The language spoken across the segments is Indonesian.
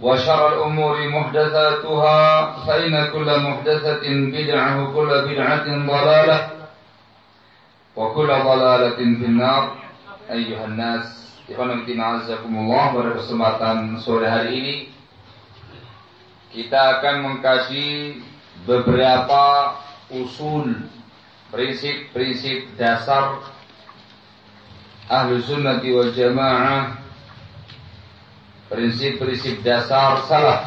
وشر الأمور محدثاتها فإن كل محدثة بدعة وكل بدعة ضلالة وكل ضلالة في النار أيها الناس Ikhwan Azzakumullah pada kesempatan sore hari ini kita akan mengkaji beberapa usul prinsip-prinsip dasar ahlu sunnati wal jamaah prinsip-prinsip dasar salaf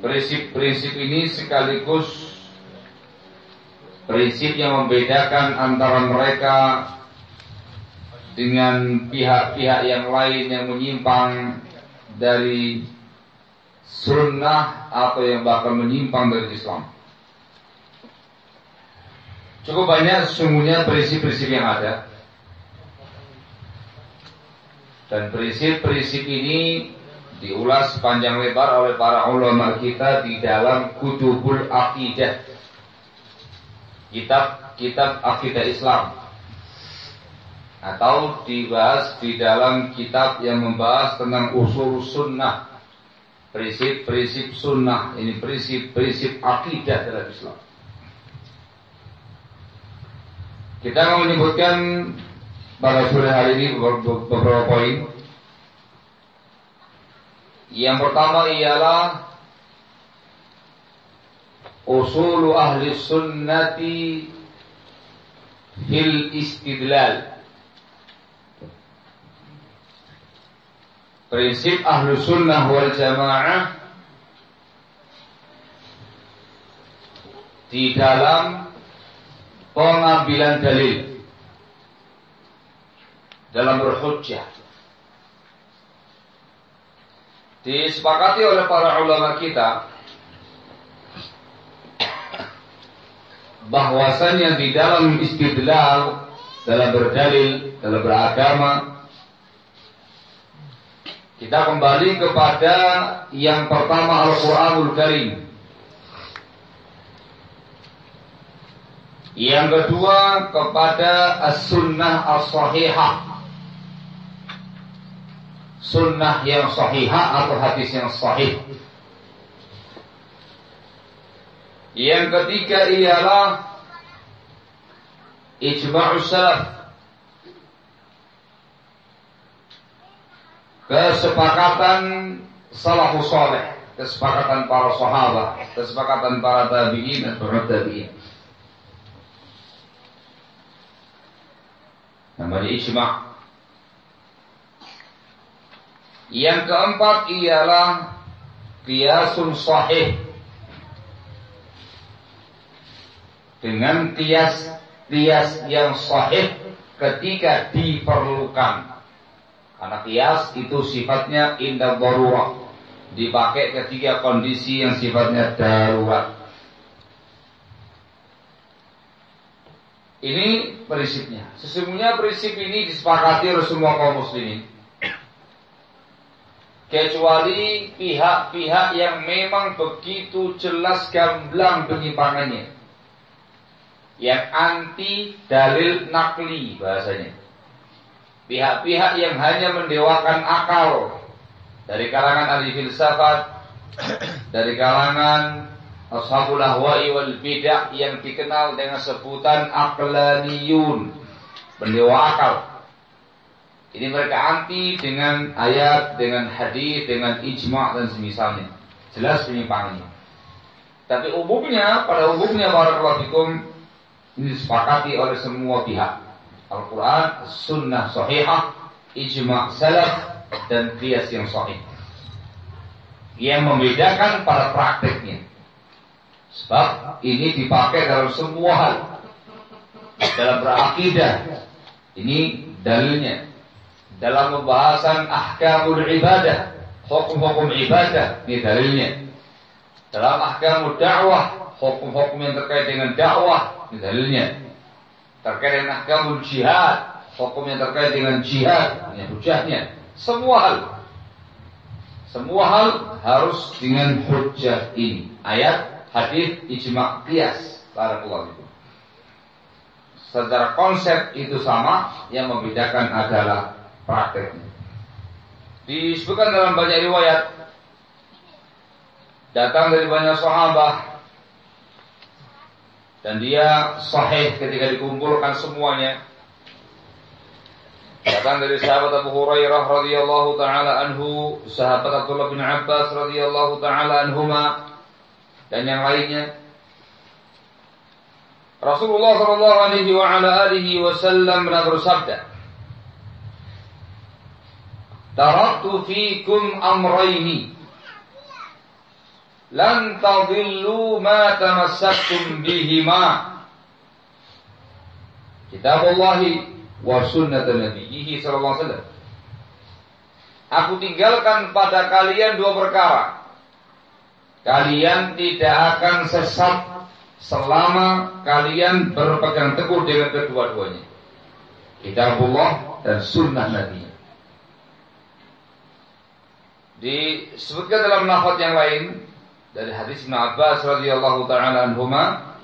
prinsip-prinsip ini sekaligus prinsip yang membedakan antara mereka dengan pihak-pihak yang lain yang menyimpang dari sunnah atau yang bahkan menyimpang dari Islam. Cukup banyak sesungguhnya prinsip-prinsip yang ada. Dan prinsip-prinsip ini diulas panjang lebar oleh para ulama kita di dalam kutubul akidah. Kitab-kitab akidah Islam. Atau dibahas di dalam kitab yang membahas tentang usul sunnah. Prinsip-prinsip sunnah. Ini prinsip-prinsip akidah dalam Islam. Kita akan menyebutkan pada sore hari ini beberapa poin. Yang pertama ialah usul ahli sunnati fil istidlal. Prinsip ahlu sunnah wal jamaah di dalam pengambilan dalil dalam berhujjah. Disepakati oleh para ulama kita bahwasannya di dalam istidlal, dalam berdalil, dalam beragama, kita kembali kepada yang pertama Al-Quranul Karim. Yang kedua kepada As-Sunnah As-Sahihah. Sunnah yang sahihah atau hadis yang sahih. Yang ketiga ialah ijma'us salaf. Kesepakatan salafus saleh, kesepakatan para sahabat, kesepakatan para tabi'in dan para tabi'in. Namanya ijma'. Yang keempat ialah Qiyasun sahih dengan kias kias yang sahih ketika diperlukan. Karena kias itu sifatnya indah darurat. Dipakai ketika kondisi yang sifatnya darurat. Ini prinsipnya. Sesungguhnya prinsip ini disepakati oleh semua kaum muslimin. Kecuali pihak-pihak yang memang begitu jelas gamblang penyimpangannya yang anti dalil nakli bahasanya. Pihak-pihak yang hanya mendewakan akal dari kalangan ahli filsafat, dari kalangan ashabul ahwa'i wal bid'ah yang dikenal dengan sebutan aqlaniyun, pendewa akal. Ini mereka anti dengan ayat, dengan hadis, dengan ijma' dan semisalnya. Jelas penyimpangannya. Tapi umumnya, pada umumnya fikum ini disepakati oleh semua pihak. Al-Quran, Sunnah Sahihah, Ijma' Salaf, dan Qiyas yang sahih. Yang membedakan pada prakteknya. Sebab ini dipakai dalam semua hal. Dalam berakidah. Ini dalilnya. Dalam pembahasan ahkamul ibadah. Hukum-hukum ibadah. Ini dalilnya. Dalam ahkamul dakwah. Hukum-hukum yang terkait dengan dakwah ini dalilnya. Terkait dengan ahkamul jihad, hukum yang terkait dengan jihad, ini hujahnya. Semua hal. Semua hal harus dengan hujah ini. Ayat, hadis, ijma, qiyas. Barakallahu itu. Secara konsep itu sama, yang membedakan adalah prakteknya. Disebutkan dalam banyak riwayat datang dari banyak sahabat dan dia sahih ketika dikumpulkan semuanya. Datang dari sahabat Abu Hurairah radhiyallahu taala anhu, sahabat Abdullah bin Abbas radhiyallahu taala anhuma dan yang lainnya. Rasulullah sallallahu alaihi wa ala alihi wasallam bersabda, "Taraktu fikum amrayni. Lan tadillu ma tamassaktum bihima. Kitabullah wa sunnat nabiyhi sallallahu alaihi wasallam. Aku tinggalkan pada kalian dua perkara. Kalian tidak akan sesat selama kalian berpegang teguh dengan kedua-duanya. Kitabullah dan sunnah nabi disebutkan dalam nafat yang lain dari hadis Ibn Abbas radhiyallahu taala anhuma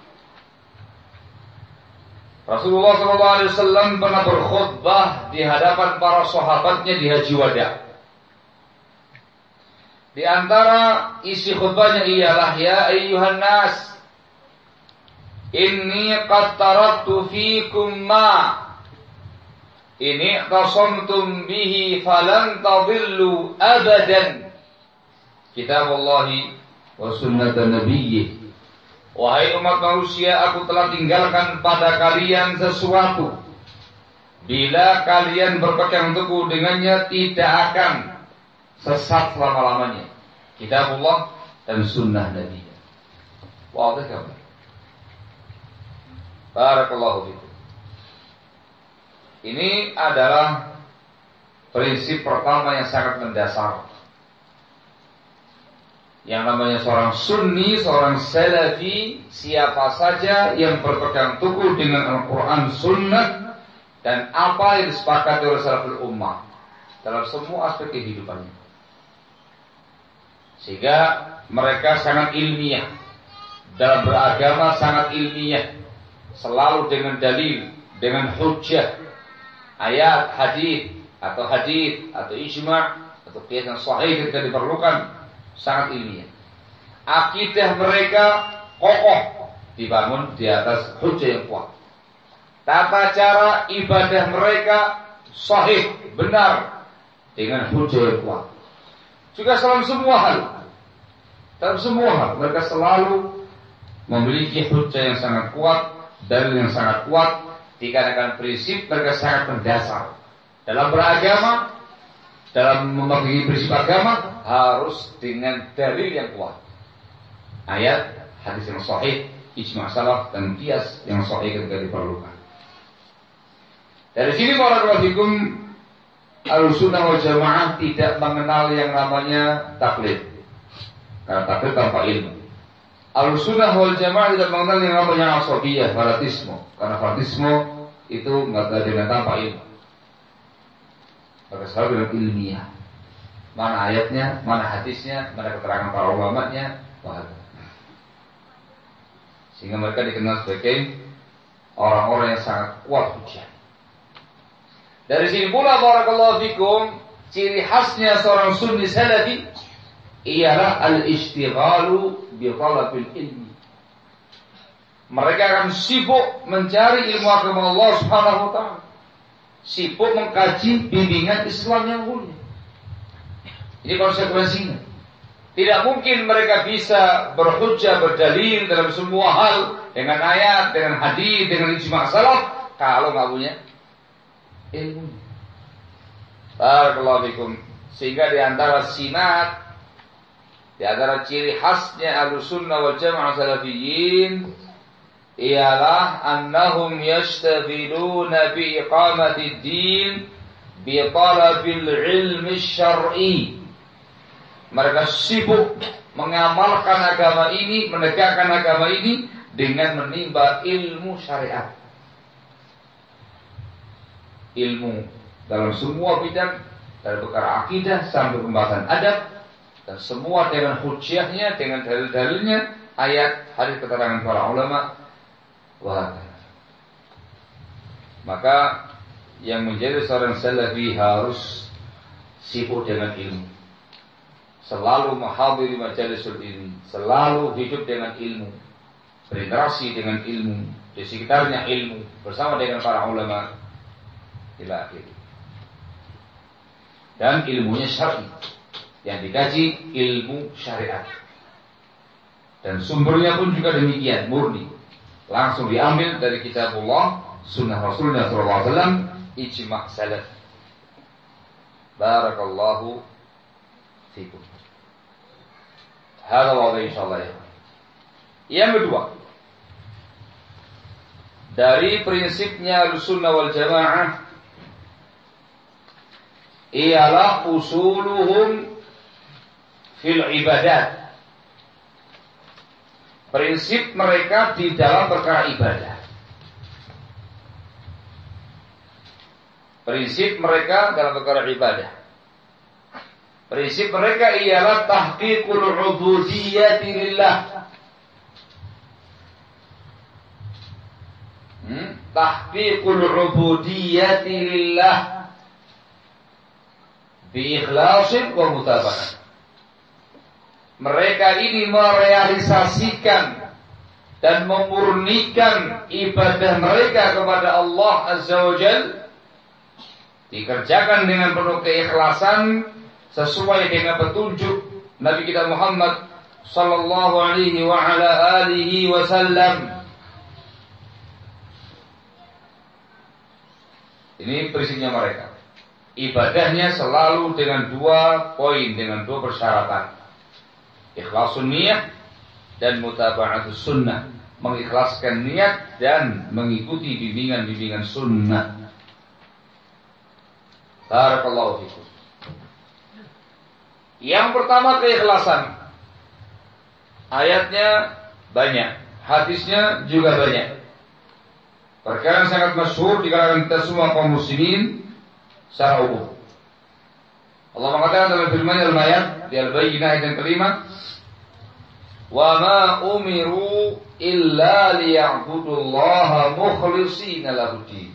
Rasulullah sallallahu alaihi wasallam pernah berkhutbah di hadapan para sahabatnya di Haji Wada. Di antara isi khutbahnya ialah ya ayyuhan nas inni qad taraktu fikum ma ini qasamtum bihi falan tadillu abadan kitabullahi wa sunnata nabiyyih Wahai umat manusia, aku telah tinggalkan pada kalian sesuatu. Bila kalian berpegang teguh dengannya, tidak akan sesat selama-lamanya. Kitabullah dan sunnah Nabi. Wadah kamu. Barakallahu fikum. Ini adalah prinsip pertama yang sangat mendasar. Yang namanya seorang sunni, seorang salafi, siapa saja yang berpegang teguh dengan Al-Quran sunnah dan apa yang disepakati oleh salaful ummah dalam semua aspek kehidupannya. Sehingga mereka sangat ilmiah. Dalam beragama sangat ilmiah. Selalu dengan dalil, dengan hujjah, ayat, hadis atau hadis atau ijma' atau qiyas yang sahih ketika diperlukan sangat ilmiah. Akidah mereka kokoh dibangun di atas hujah yang kuat. Tata cara ibadah mereka sahih, benar dengan hujah yang kuat. Juga dalam semua hal. Dalam semua hal mereka selalu memiliki hujah yang sangat kuat, dalil yang sangat kuat, dikarenakan prinsip mereka sangat mendasar. Dalam beragama dalam memegangi prinsip agama harus dengan dalil yang kuat. Ayat, hadis yang sahih, ijma salaf dan kias yang sahih ketika diperlukan. Dari sini hukum Al-Sunnah wal Jamaah tidak mengenal yang namanya taklid. Karena taklid tanpa ilmu. Al-Sunnah wal Jamaah tidak mengenal yang namanya asabiyah, fanatisme. Karena fanatisme itu nggak ada tanpa ilmu. Selalu dengan ilmiah. Mana ayatnya, mana hadisnya, mana keterangan para ulama-nya, Sehingga mereka dikenal sebagai orang-orang yang sangat kuat hujah. Dari sini pula barakallahu fikum ciri khasnya seorang sunni salafi ialah al-istighalu bi talabil ilmi. Mereka akan sibuk mencari ilmu agama Allah Subhanahu wa taala sibuk mengkaji bimbingan Islam yang mulia. Ini konsekuensinya. Tidak mungkin mereka bisa berhujjah, berdalil dalam semua hal dengan ayat, dengan hadis, dengan ijma salaf kalau nggak punya ilmu. Barakallahu fikum. Sehingga di antara sinat di antara ciri khasnya Ahlussunnah wal Jamaah Salafiyyin ialah annahum yashtaghiluna bi iqamati din bi talabil ilmi syar'i. Mereka sibuk mengamalkan agama ini, menegakkan agama ini dengan menimba ilmu syariat. Ilmu dalam semua bidang dari perkara akidah sampai pembahasan adab dan semua dengan hujahnya, dengan dalil-dalilnya, ayat, hadis keterangan para ulama Wah. Maka yang menjadi seorang salafi harus sibuk dengan ilmu. Selalu menghadiri majelis ilmu, selalu hidup dengan ilmu, berinteraksi dengan ilmu, di sekitarnya ilmu, bersama dengan para ulama. Ila akhir. Dan ilmunya syar'i. Yang dikaji ilmu syariat. Dan sumbernya pun juga demikian, murni langsung diambil dari kitabullah, sunnah Rasulullah SAW, ijma' salaf. Barakallahu fikum. Hada wadai insyaallah ya. Yang kedua, dari prinsipnya sunnah wal jamaah ialah usuluhum fil ibadat prinsip mereka di dalam perkara ibadah. Prinsip mereka dalam perkara ibadah. Prinsip mereka ialah tahqiqul ubudiyyati lillah. Hmm? Tahqiqul ubudiyyati lillah bi ikhlasin wa mereka ini merealisasikan dan memurnikan ibadah mereka kepada Allah Azza wa Jal. Dikerjakan dengan penuh keikhlasan sesuai dengan petunjuk Nabi kita Muhammad sallallahu alaihi wa ala alihi wasallam. Ini prinsipnya mereka. Ibadahnya selalu dengan dua poin, dengan dua persyaratan ikhlasun niat dan mutaba'atus sunnah. Mengikhlaskan niat dan mengikuti bimbingan-bimbingan sunnah. Barakallahu fikum. Yang pertama keikhlasan. Ayatnya banyak hadisnya juga banyak. Perkara yang sangat masyhur di kalangan kita semua kaum muslimin secara umum Allah mengatakan dalam firman dalam ayat di Al-Bayyinah ayat yang kelima Wa ma umiru illa liya'budullaha mukhlishina lahudin.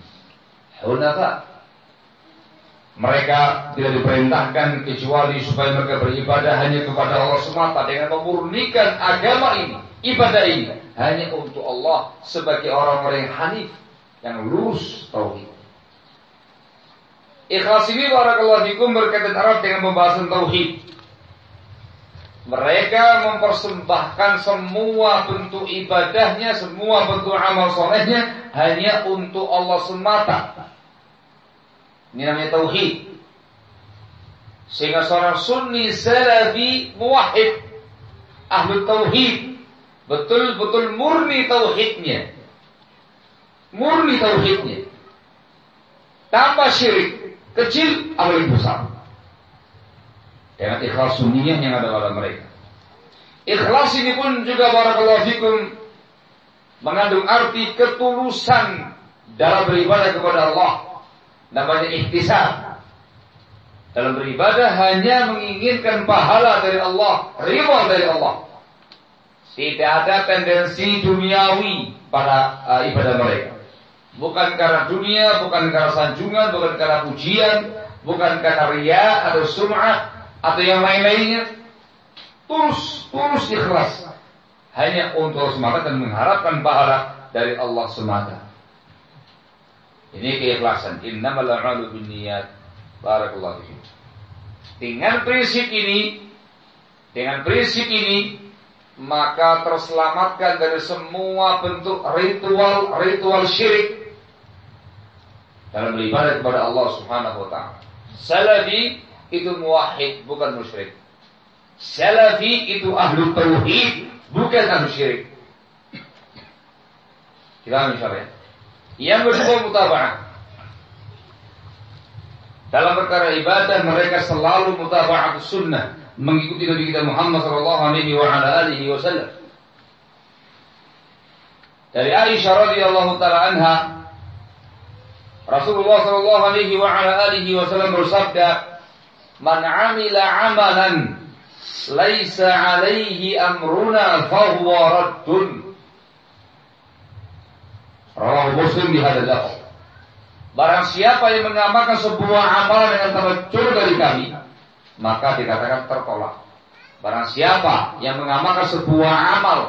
Hunafa. Mereka tidak diperintahkan kecuali supaya mereka beribadah hanya kepada Allah semata dengan memurnikan agama ini, ibadah ini hanya untuk Allah sebagai orang-orang yang hanif, yang lurus tauhid. Ikhlas ini barakallahu fikum berkaitan erat dengan pembahasan tauhid. Mereka mempersembahkan semua bentuk ibadahnya, semua bentuk amal solehnya hanya untuk Allah semata. Ini namanya tauhid. Sehingga seorang sunni salafi muwahhid ahlu tauhid betul-betul murni tauhidnya. Murni tauhidnya. Tanpa syirik, kecil apalagi besar. Dengan ikhlas sunninya yang ada pada mereka. Ikhlas ini pun juga barakallahu fikum mengandung arti ketulusan dalam beribadah kepada Allah. Namanya ikhtisar. Dalam beribadah hanya menginginkan pahala dari Allah, ridha dari Allah. Tidak ada tendensi duniawi pada uh, ibadah mereka. Bukan karena dunia, bukan karena sanjungan, bukan karena pujian, bukan karena ria atau sum'ah atau yang lain-lainnya. Tulus, tulus ikhlas. Hanya untuk semata dan mengharapkan pahala dari Allah semata. Ini keikhlasan. Innamal a'malu binniyat. Barakallahu fiikum. Dengan prinsip ini, dengan prinsip ini, maka terselamatkan dari semua bentuk ritual-ritual syirik dalam beribadah kepada Allah Subhanahu wa taala. Salafi itu muwahhid bukan musyrik. Salafi itu ahlu tauhid bukan ahlu syirik. Kita misalnya. Yang kedua mutaba'ah. Dalam perkara ibadah mereka selalu mutaba'at sunnah, mengikuti Nabi kita Muhammad sallallahu alaihi wa ala alihi wasallam. Dari Aisyah radhiyallahu taala anha Rasulullah sallallahu alaihi wa ala alihi wasallam bersabda, "Man 'amila 'amalan laisa 'alaihi amruna fahuwa raddun." Rawahu Muslim di hadis Barang siapa yang mengamalkan sebuah amalan dengan contoh dari kami, maka dikatakan tertolak. Barang siapa yang mengamalkan sebuah amal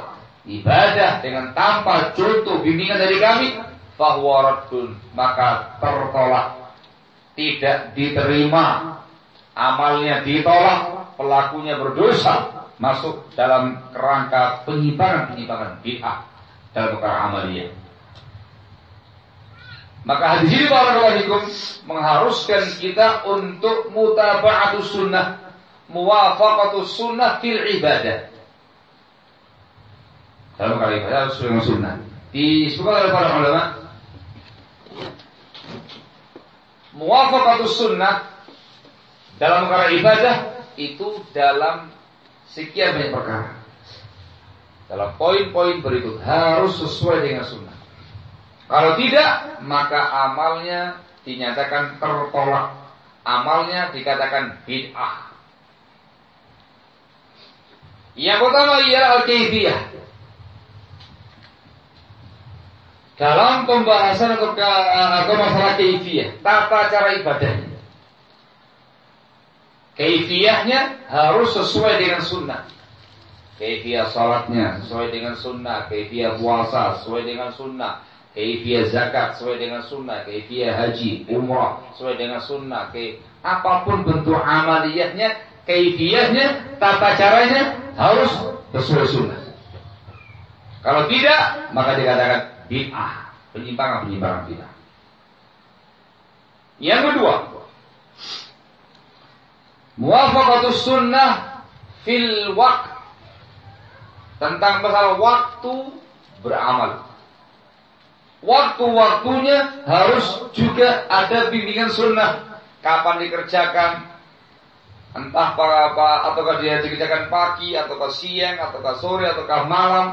ibadah dengan tanpa contoh bimbingan dari kami, fahuwaradun maka tertolak. Tidak diterima, amalnya ditolak, pelakunya berdosa, masuk dalam kerangka penyimpangan-penyimpangan bid'ah dalam perkara amaliyah. Maka hadis ini barakallahu mengharuskan kita untuk mutaba'atus sunnah, muwafaqatus sunnah fil ibadah. Dalam kali ibadah harus sunnah. Disebutkan oleh para ulama muwafaqatus sunnah dalam perkara ibadah itu dalam sekian banyak perkara. Dalam poin-poin berikut harus sesuai dengan sunnah. Kalau tidak, maka amalnya dinyatakan tertolak. Amalnya dikatakan bid'ah. Yang pertama ialah al-kaifiyah. Dalam pembahasan atau, atau masalah kaifiyah, tata cara ibadahnya. Kaifiyahnya harus sesuai dengan sunnah. Kaifiyah salatnya sesuai dengan sunnah. Kaifiyah puasa sesuai dengan sunnah kaifiyah zakat sesuai dengan sunnah, kaifiyah haji, umrah sesuai dengan sunnah, ke apa pun bentuk amaliyahnya, kaifiyahnya, tata caranya harus sesuai sunnah. Kalau tidak, maka dikatakan bid'ah, penyimpangan-penyimpangan bid'ah. Yang kedua, muwafaqatus sunnah fil waqt tentang masalah waktu beramal waktu-waktunya harus juga ada bimbingan sunnah. Kapan dikerjakan, entah apa, apa ataukah dia dikerjakan pagi, ataukah siang, ataukah sore, ataukah malam.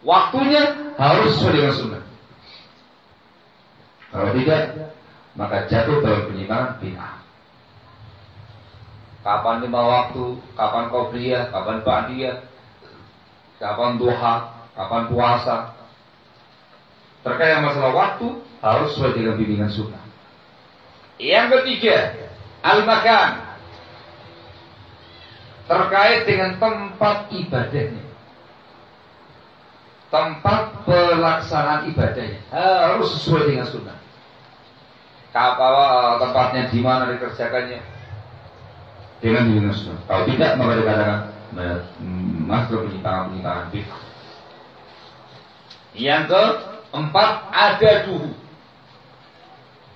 Waktunya harus sesuai dengan sunnah. Kalau tidak, maka jatuh dalam penyimpangan bid'ah. Kapan lima waktu, kapan qobliyah, kapan ba'diyah, kapan duha, kapan puasa, terkait masalah waktu harus sesuai dengan bimbingan sunnah. Yang ketiga, al-makan terkait dengan tempat ibadahnya. Tempat pelaksanaan ibadahnya harus sesuai dengan sunnah. Kapal eh, tempatnya di mana dikerjakannya dengan bimbingan sunnah. Kalau tidak maka dikatakan masuk penyimpangan-penyimpangan. Yang ke Empat ada dulu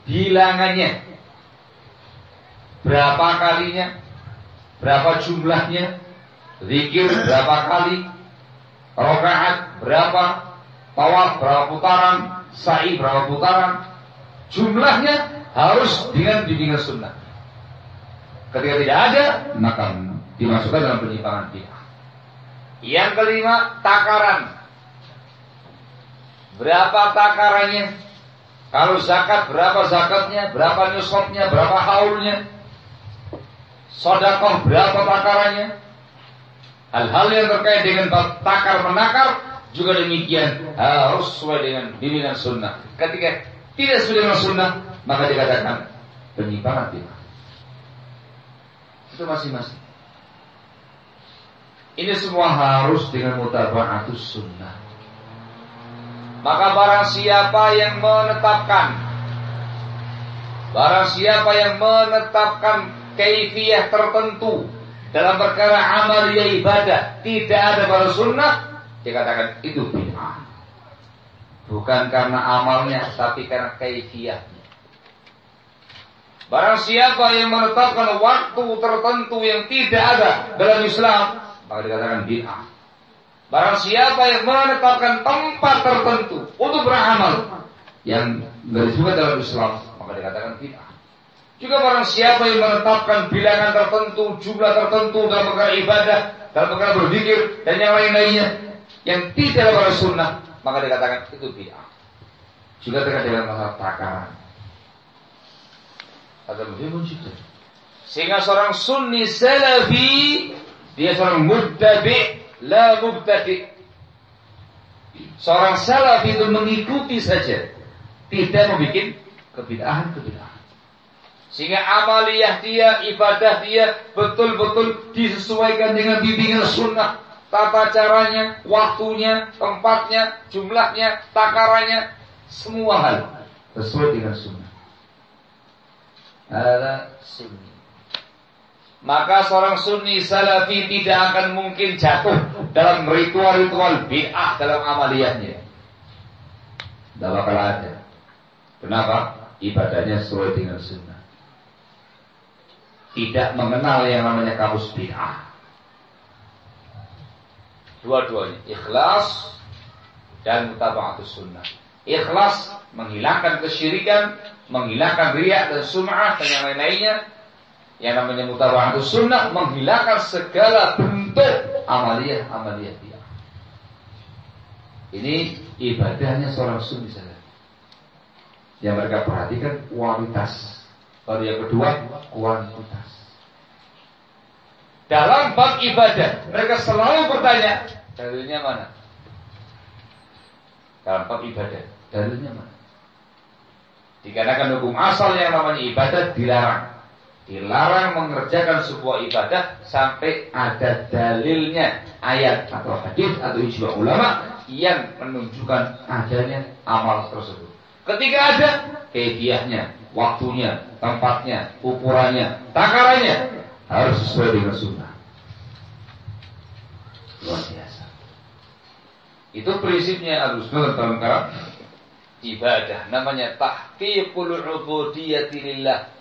bilangannya. berapa kalinya, berapa jumlahnya, zikir berapa kali, rokaat berapa, tawaf berapa putaran, sa'i berapa putaran, jumlahnya harus dengan bimbingan sunnah. Ketika tidak ada, maka dimasukkan dalam penyimpangan bid'ah. Yang kelima, takaran. Berapa takarannya? Kalau zakat, berapa zakatnya? Berapa nisabnya? Berapa haulnya? Sodakoh, berapa takarannya? Hal-hal yang terkait dengan takar menakar juga demikian harus sesuai dengan bimbingan sunnah. Ketika tidak sesuai dengan sunnah, maka dikatakan penyimpangan bid'ah. Itu masing-masing. Ini semua harus dengan mutaba'atus sunnah. Maka barang siapa yang menetapkan Barang siapa yang menetapkan kaifiyah tertentu dalam perkara amal ya ibadah tidak ada pada sunnah, dikatakan itu bid'ah. Bukan karena amalnya, tapi karena kaifiyahnya. Barang siapa yang menetapkan waktu tertentu yang tidak ada dalam Islam, maka dikatakan bid'ah. Barang siapa yang menetapkan tempat tertentu untuk beramal yang disebut dalam Islam, maka dikatakan bid'ah. Juga barang siapa yang menetapkan bilangan tertentu, jumlah tertentu dalam perkara ibadah, dalam perkara berzikir dan yang lain-lainnya yang tidak ada sunnah, maka dikatakan itu bid'ah. Juga terkait dengan masalah takaran. Ada lebih juga. Sehingga seorang sunni salafi dia seorang muttabi, la mubtadi. Seorang salaf itu mengikuti saja, tidak membuat kebid'ahan-kebid'ahan. Sehingga amaliyah dia, ibadah dia betul-betul disesuaikan dengan bimbingan sunnah. Tata caranya, waktunya, tempatnya, jumlahnya, takarannya, semua hal sesuai dengan sunnah. Ada sunnah. Maka seorang sunni salafi tidak akan mungkin jatuh dalam ritual-ritual bid'ah dalam amaliyahnya. Tidak bakal ada. Kenapa? Ibadahnya sesuai dengan sunnah. Tidak mengenal yang namanya kamus bid'ah. Dua-duanya. Ikhlas dan mutaba'atus sunnah. Ikhlas menghilangkan kesyirikan, menghilangkan riak dan sum'ah dan yang lain-lainnya yang namanya mutabahatus sunnah menghilangkan segala bentuk amaliyah-amaliyah dia. Ini ibadahnya seorang sunni. Yang mereka perhatikan kualitas. Lalu yang kedua kuantitas. Dalam bab ibadah mereka selalu bertanya dalilnya mana? Dalam bab ibadah dalilnya mana? Dikarenakan hukum asal yang namanya ibadah dilarang dilarang mengerjakan sebuah ibadah sampai ada dalilnya ayat atau hadis atau ijma ulama yang menunjukkan adanya amal tersebut. Ketika ada kegiahnya, waktunya, tempatnya, ukurannya, takarannya harus sesuai dengan sunnah. Luar biasa. Itu prinsipnya harus dalam ibadah. Namanya tahqiqul ubudiyyati lillah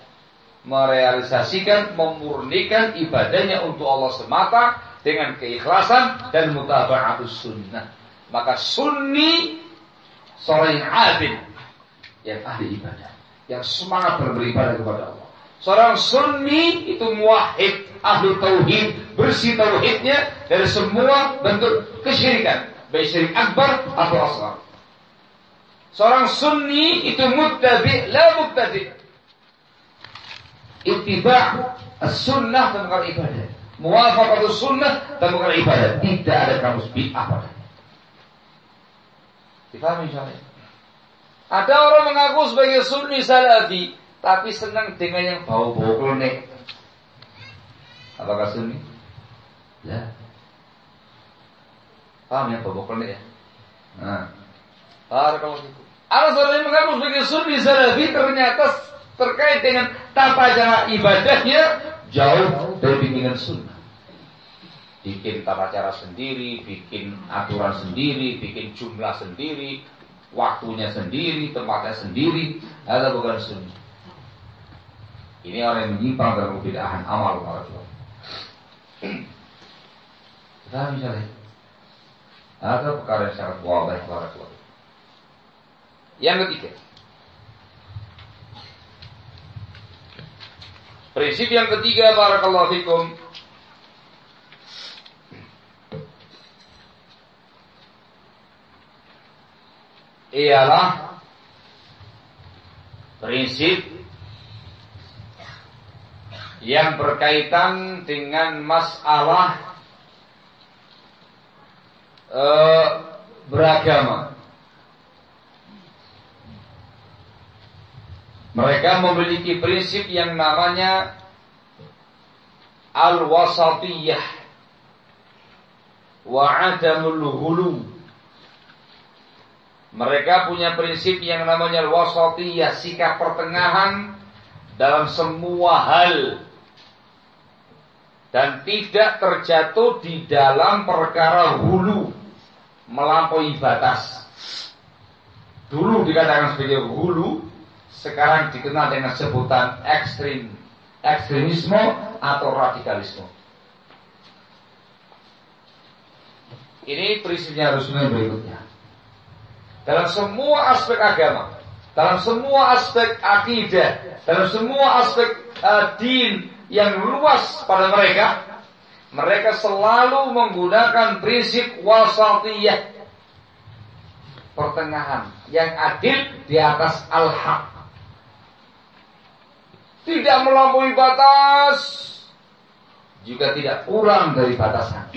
merealisasikan, memurnikan ibadahnya untuk Allah semata dengan keikhlasan dan mutaba'atus sunnah. Maka sunni seorang yang yang ahli ibadah, yang semangat beribadah kepada Allah. Seorang sunni itu muahid, ahli tauhid, bersih tauhidnya dari semua bentuk kesyirikan, baik syirik akbar atau asghar. Seorang sunni itu muttabi, la muttadi ittiba' as-sunnah dan perkara ibadah. Muwafaqatus sunnah dan perkara ibadah. Tidak ada kamus bid'ah padanya. Difahami misalnya? Ada orang mengaku sebagai sunni salafi, tapi senang dengan yang bau-bau. Apakah sunni? Ya. Paham ya bau-bau klenik ya? Nah. kalau itu. Ada orang yang mengaku sebagai sunni salafi ternyata terkait dengan tata cara ibadahnya jauh dari bimbingan sunnah. Bikin tata cara sendiri, bikin aturan sendiri, bikin jumlah sendiri, waktunya sendiri, tempatnya sendiri, ada bukan sunnah. Ini orang yang menyimpang dalam kebidahan amal para Nah misalnya Ada perkara yang sangat wabah para Yang ketiga. Prinsip yang ketiga Barakallahu fikum Ialah Prinsip Yang berkaitan dengan masalah uh, Beragama Mereka memiliki prinsip yang namanya al-wasatiyah wa adamul. Mereka punya prinsip yang namanya al-wasatiyah, sikap pertengahan dalam semua hal dan tidak terjatuh di dalam perkara hulu melampaui batas. Dulu dikatakan sebagai hulu, sekarang dikenal dengan sebutan ekstrim, ekstremisme atau radikalisme. Ini prinsipnya harusnya berikutnya. Dalam semua aspek agama, dalam semua aspek akidah, dalam semua aspek uh, din yang luas pada mereka, mereka selalu menggunakan prinsip wasatiyah. Pertengahan yang adil di atas al-haq. Tidak melampaui batas. Juga tidak kurang dari batasan.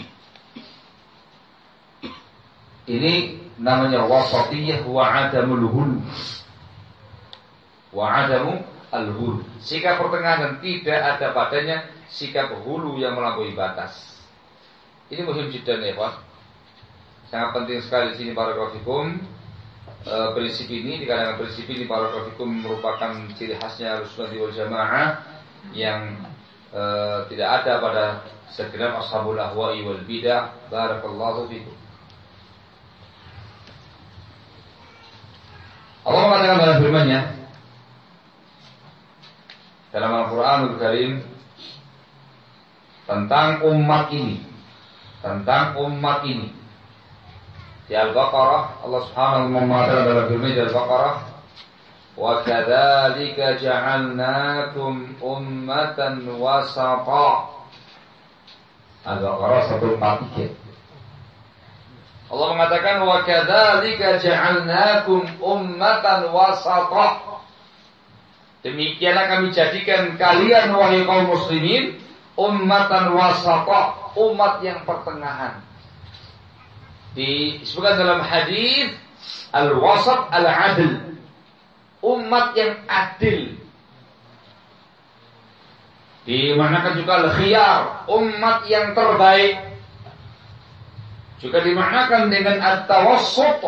Ini namanya wasatiyah wa adamul hulu. Wa adamu al hulu. Sikap pertengahan tidak ada padanya sikap hulu yang melampaui batas. Ini muhim jidan ya Pak. Sangat penting sekali di sini para grafikum e, prinsip ini dikarenakan prinsip ini para kafikum merupakan ciri khasnya Rasulullah wal Jamaah yang e, tidak ada pada segenap ashabul ahwa'i wal bidah. Barakallahu fikum. Allah mengatakan dalam firman-Nya dalam Al-Qur'anul Karim tentang umat ini, tentang umat ini. Di Al-Baqarah Allah Subhanahu wa taala dalam firman di Al-Baqarah kadzalika ja'alnakum ummatan wasata. Al-Baqarah 143 Allah mengatakan wa kadzalika ja'alnakum ummatan wasata. Demikianlah kami jadikan kalian wahai kaum muslimin ummatan wasata, umat yang pertengahan. Disebutkan dalam hadis al-wasat al-adl umat yang adil. Dimanakan juga al-khiyar umat yang terbaik juga dimaknakan dengan at-tawassut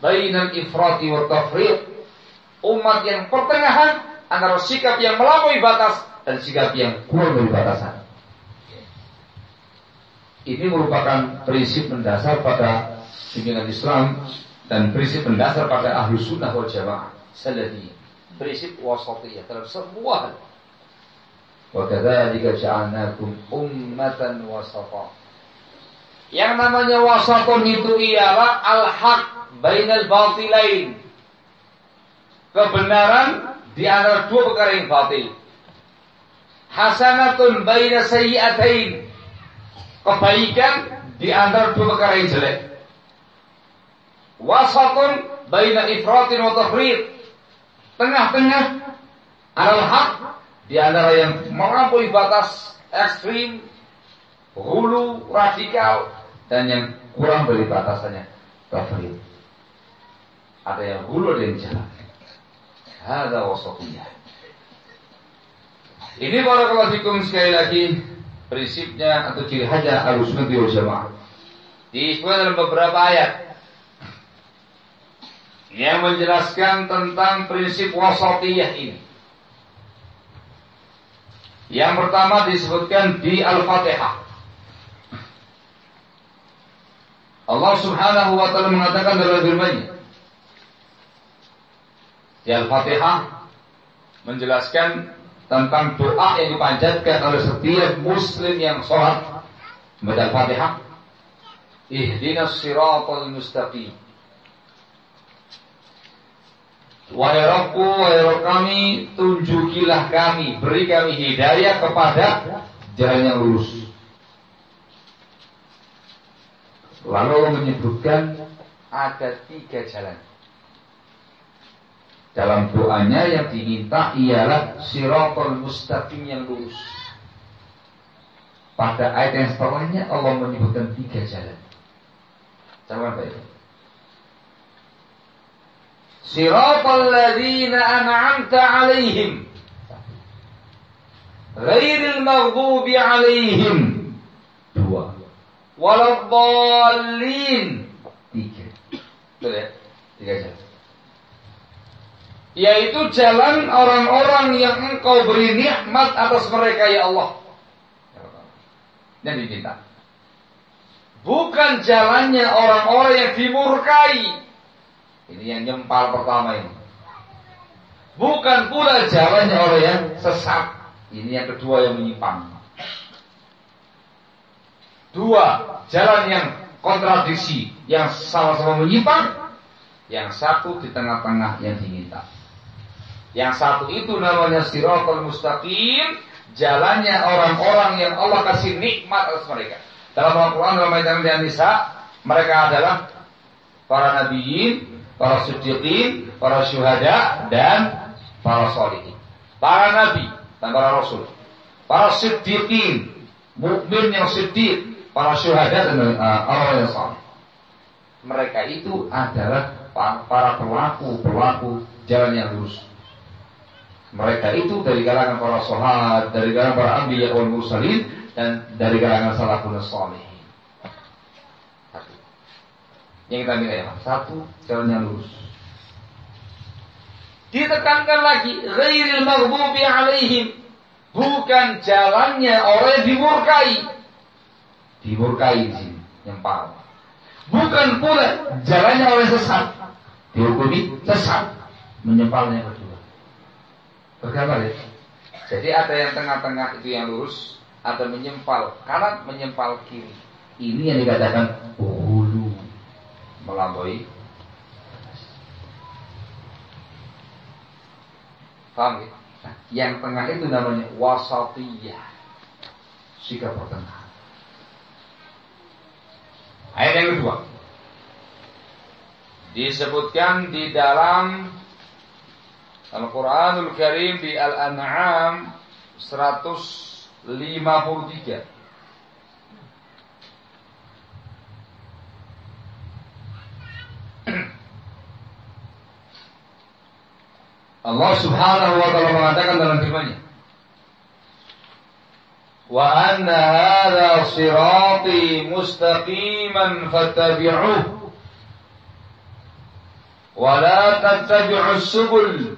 bainal ifrati wa tafriq umat yang pertengahan antara sikap yang melampaui batas dan sikap yang kurang dari batasan ini merupakan prinsip mendasar pada pimpinan Islam dan prinsip mendasar pada ahlu sunnah wal jamaah salafiyah. Prinsip wasatiyah dalam semua hal. Wa kadzalika ja'alnakum ummatan wasata. Yang namanya wasatun itu ialah al-haq bainal batilain. Kebenaran di antara dua perkara yang batil. Hasanatun baina sayyi'atain kebaikan di antara dua perkara yang jelek. Wasatun baina ifratin wa tafrid. Tengah-tengah hak di antara yang melampaui batas ekstrim, hulu, radikal, dan yang kurang dari batasannya tafrid. Ada yang hulu dan jalan. Ada wasatiyah. Ini para fikum sekali lagi prinsipnya atau ciri khasnya al-sunnah wal jamaah. Disebut dalam beberapa ayat yang menjelaskan tentang prinsip wasatiyah ini. Yang pertama disebutkan di Al-Fatihah. Allah Subhanahu wa taala mengatakan dalam firman-Nya di Al-Fatihah menjelaskan tentang doa yang dipanjatkan oleh setiap muslim yang sholat membaca Fatihah. Ihdinas siratal mustaqim. Wahai Rabbku, wahai Rabb kami, tunjukilah kami, beri kami hidayah kepada jalan yang lurus. Lalu menyebutkan ada tiga jalan. Dalam doanya yang diminta ialah siratul mustaqim yang lurus. Pada ayat yang setelahnya Allah menyebutkan tiga jalan. Coba baik. Siratul ladzina an'amta alaihim ghairil maghdubi alaihim waladdallin tiga betul ya tiga jalan yaitu jalan orang-orang yang engkau beri nikmat atas mereka ya Allah. Yang diminta. Bukan jalannya orang-orang yang dimurkai. Ini yang nyempal pertama ini. Bukan pula jalannya orang yang sesat. Ini yang kedua yang menyimpang. Dua, jalan yang kontradiksi, yang sama-sama menyimpang. Yang satu di tengah-tengah yang diminta. Yang satu itu namanya siratul mustaqim, jalannya orang-orang yang Allah kasih nikmat atas mereka. Dalam Al-Quran dalam ayat yang Nisa, mereka adalah para nabiin, para siddiqin, para syuhada dan para solihin. Para nabi dan para rasul. Para siddiqin, mukmin yang siddiq, para syuhada dan uh, orang yang salih. Mereka itu adalah para pelaku-pelaku jalan yang lurus. Mereka itu dari kalangan para sahabat, dari kalangan para anbiya wal mursalin dan dari kalangan salafun salih. Yang kita minta ya, satu jalan yang lurus. Ditekankan lagi, ghairil maghdubi alaihim. Bukan jalannya orang yang dimurkai. Dimurkai di sini, yang parah. Bukan pula jalannya orang sesat. Dihukumi sesat. Menyempalnya kedua. Bergambar ya. Jadi ada yang tengah-tengah itu yang lurus, ada menyempal kanan, menyempal kiri. Ini yang dikatakan hulu melampaui. Paham ya? Nah, yang tengah itu namanya wasatiyah. Sikap pertengahan. Ayat yang kedua. Disebutkan di dalam Al-Quranul Karim di Al-An'am 153 Allah Subhanahu wa taala mengatakan dalam firman-Nya Wa anna hadha sirati mustaqiman fattabi'uhu wa la tattabi'us subul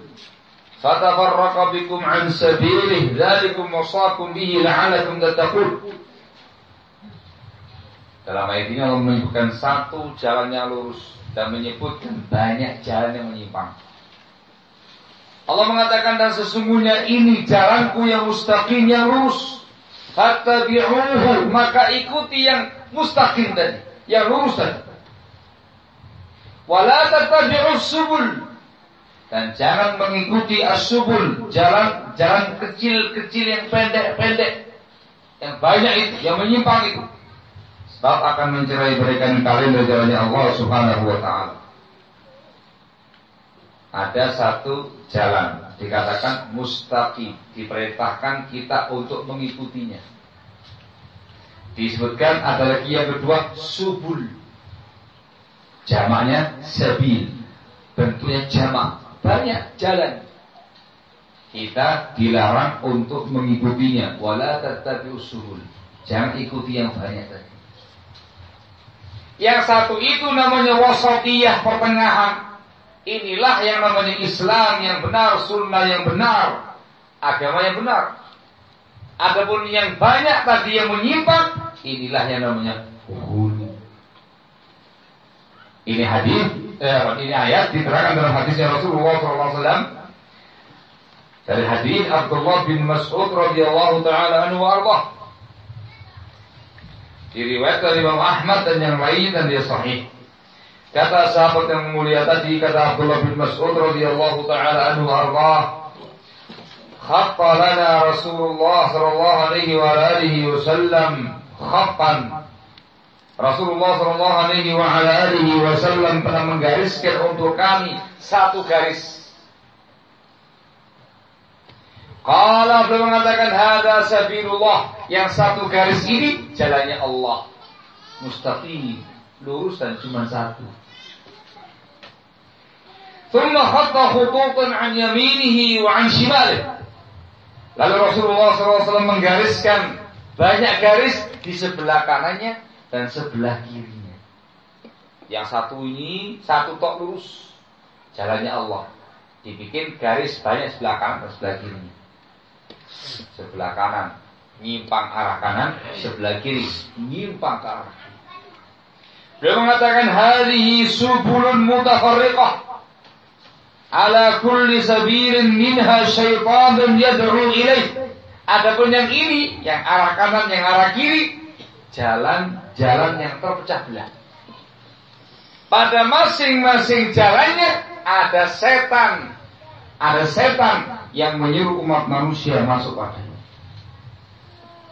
fatafarraqa bikum an sabilih dzalikum wasaqum bihi la'alakum tattaqun dalam ayat ini Allah menyebutkan satu jalannya lurus dan menyebutkan banyak jalan yang menyimpang. Allah mengatakan dan sesungguhnya ini jalanku yang mustaqim yang lurus. Fattabi'uhu maka ikuti yang mustaqim tadi, yang lurus tadi. Wala tattabi'us subul. Dan jangan mengikuti asubul jalan jalan kecil-kecil yang pendek-pendek. Yang banyak itu yang menyimpang itu. Sebab akan mencerai berikan kalian dari jalannya Allah Subhanahu wa taala. Ada satu jalan dikatakan mustaqim diperintahkan kita untuk mengikutinya disebutkan ada lagi yang kedua subul jamaknya sabil bentuknya jamak banyak jalan. Kita dilarang untuk mengikutinya. Wala tetapi usul. Jangan ikuti yang banyak tadi. Yang satu itu namanya wasatiyah pertengahan. Inilah yang namanya Islam yang benar, sunnah yang benar, agama yang benar. Adapun yang banyak tadi yang menyimpang, inilah yang namanya hulu. Ini hadis eh, ini ayat diterangkan dalam hadisnya Rasulullah SAW Dari hadis Abdullah bin Mas'ud radhiyallahu taala anhu warḍah. Diriwayatkan Imam Ahmad dan yang lain dan dia sahih. Kata sahabat yang mulia tadi kata Abdullah bin Mas'ud radhiyallahu taala anhu warḍah. Khatta lana Rasulullah sallallahu alaihi wa alihi wasallam khattan Rasulullah Shallallahu Alaihi Wasallam pernah menggariskan untuk kami satu garis. Kalau beliau mengatakan hada sabilullah yang satu garis ini jalannya Allah mustaqim lurus dan cuma satu. ثم خط خطوطا عن يمينه وعن شماله. Lalu Rasulullah SAW menggariskan banyak garis di sebelah kanannya dan sebelah kirinya. Yang satu ini satu tok lurus jalannya Allah. Dibikin garis banyak sebelah kanan dan sebelah kirinya. Sebelah kanan nyimpang arah kanan, sebelah kiri nyimpang ke arah kiri. Beliau mengatakan hadhihi subulun mutafarriqah ala kulli sabirin minha syaitanun yad'u ilaih. Adapun yang ini, yang arah kanan, yang arah kiri, jalan-jalan yang terpecah belah. Pada masing-masing jalannya ada setan. Ada setan yang menyuruh umat manusia masuk padanya.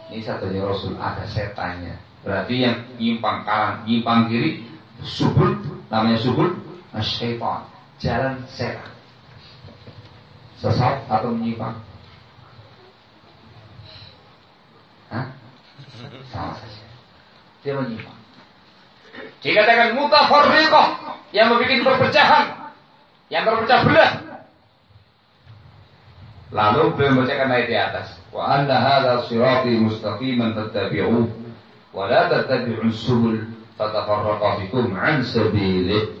Ini satunya Rasul ada setannya. Berarti yang nyimpang kanan, nyimpang kiri, subul, namanya subul, syaitan. Jalan setan. Sesat atau menyimpang? Hah? Sama saja dia menyimpang. Dikatakan mutafarriqah yang membuat perpecahan, yang terpecah belah. Lalu beliau membacakan ayat di atas. Wa anna hadha sirati mustaqiman tattabi'uh wa la tattabi'un subul fatafarraqa bikum an sabilih.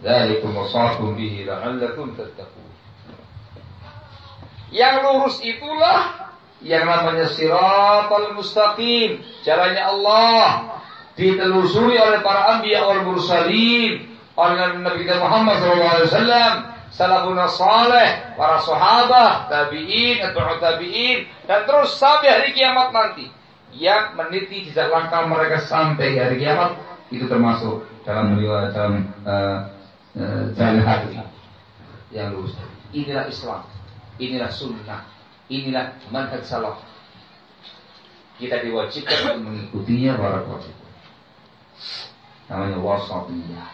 Dzalikum wasaqum bihi la'allakum tattaqun. Yang lurus itulah yang namanya siratal mustaqim, jalannya Allah. Ditelusuri oleh para anbiya wal mursalin, oleh Nabi kita Muhammad SAW, salafun saleh, para sahabat, tabi'in, atau tabi'in, dan terus sampai hari kiamat nanti. Yang meniti jejak langkah mereka sampai hari kiamat itu termasuk dalam riwayat dalam uh, uh, jalan hati yang lurus. Inilah Islam, inilah sunnah, Inilah manhaj salaf. Kita diwajibkan untuk mengikutinya para. Namanya wasatiyah.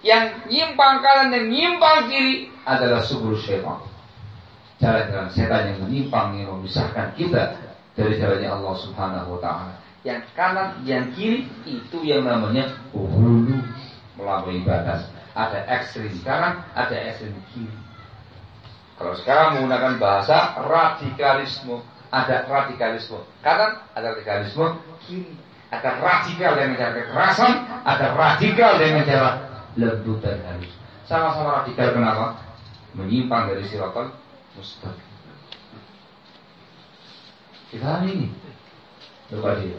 Yang nyimpang kanan dan nyimpang kiri adalah subur syaitan. Jalan-jalan setan yang menyimpang yang memisahkan kita dari jalannya Allah Subhanahu wa taala. Yang kanan, yang kiri itu yang namanya hulu melampaui batas. Ada ekstrim kanan, ada ekstrim kiri. Kalau sekarang menggunakan bahasa radikalisme, ada radikalisme kanan, ada radikalisme kiri. Ada radikal yang mencari kekerasan, ada radikal yang mencari lembut dan halus. Sama-sama radikal kenapa? Menyimpang dari siratal mustaqim. Kita ini. Coba dia.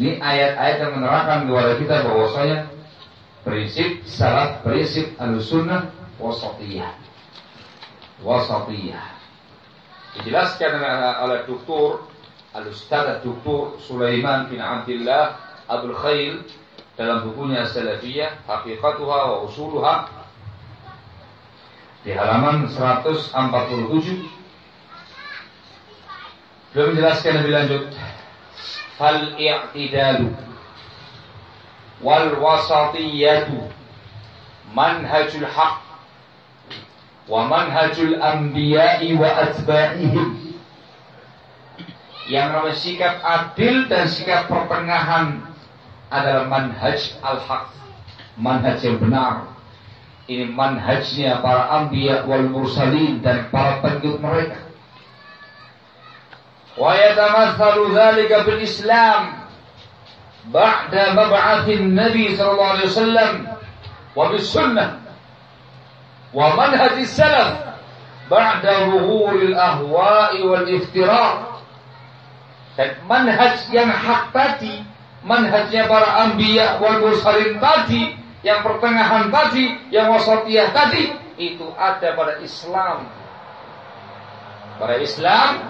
Ini ayat-ayat yang menerangkan kepada kita bahwasanya prinsip salat prinsip al-sunnah wasatiyah wasatiyah. Dijelaskan oleh Dr. Al-Ustaz Dr. Sulaiman bin Abdullah Abdul Khail dalam bukunya Salafiyah Haqiqatuha wa Usuluha di halaman 147 Beliau menjelaskan lebih lanjut Fal i'tidalu wal wasatiyatu manhajul haq wa manhajul anbiya'i wa atba'ihim yang namanya sikap adil dan sikap pertengahan adalah manhaj al-haq. Manhaj yang benar. Ini manhajnya para anbiya wal mursalin dan para pengikut mereka. Wa yatamathalu dhalika bil islam ba'da mab'athin nabi sallallahu alaihi wasallam wa bis sunnah ومنهج السلف بعد ظهور الأهواء والافتراء dan manhaj yang hak tadi manhajnya para anbiya wal mursalin tadi yang pertengahan tadi yang wasatiyah tadi itu ada pada Islam Para Islam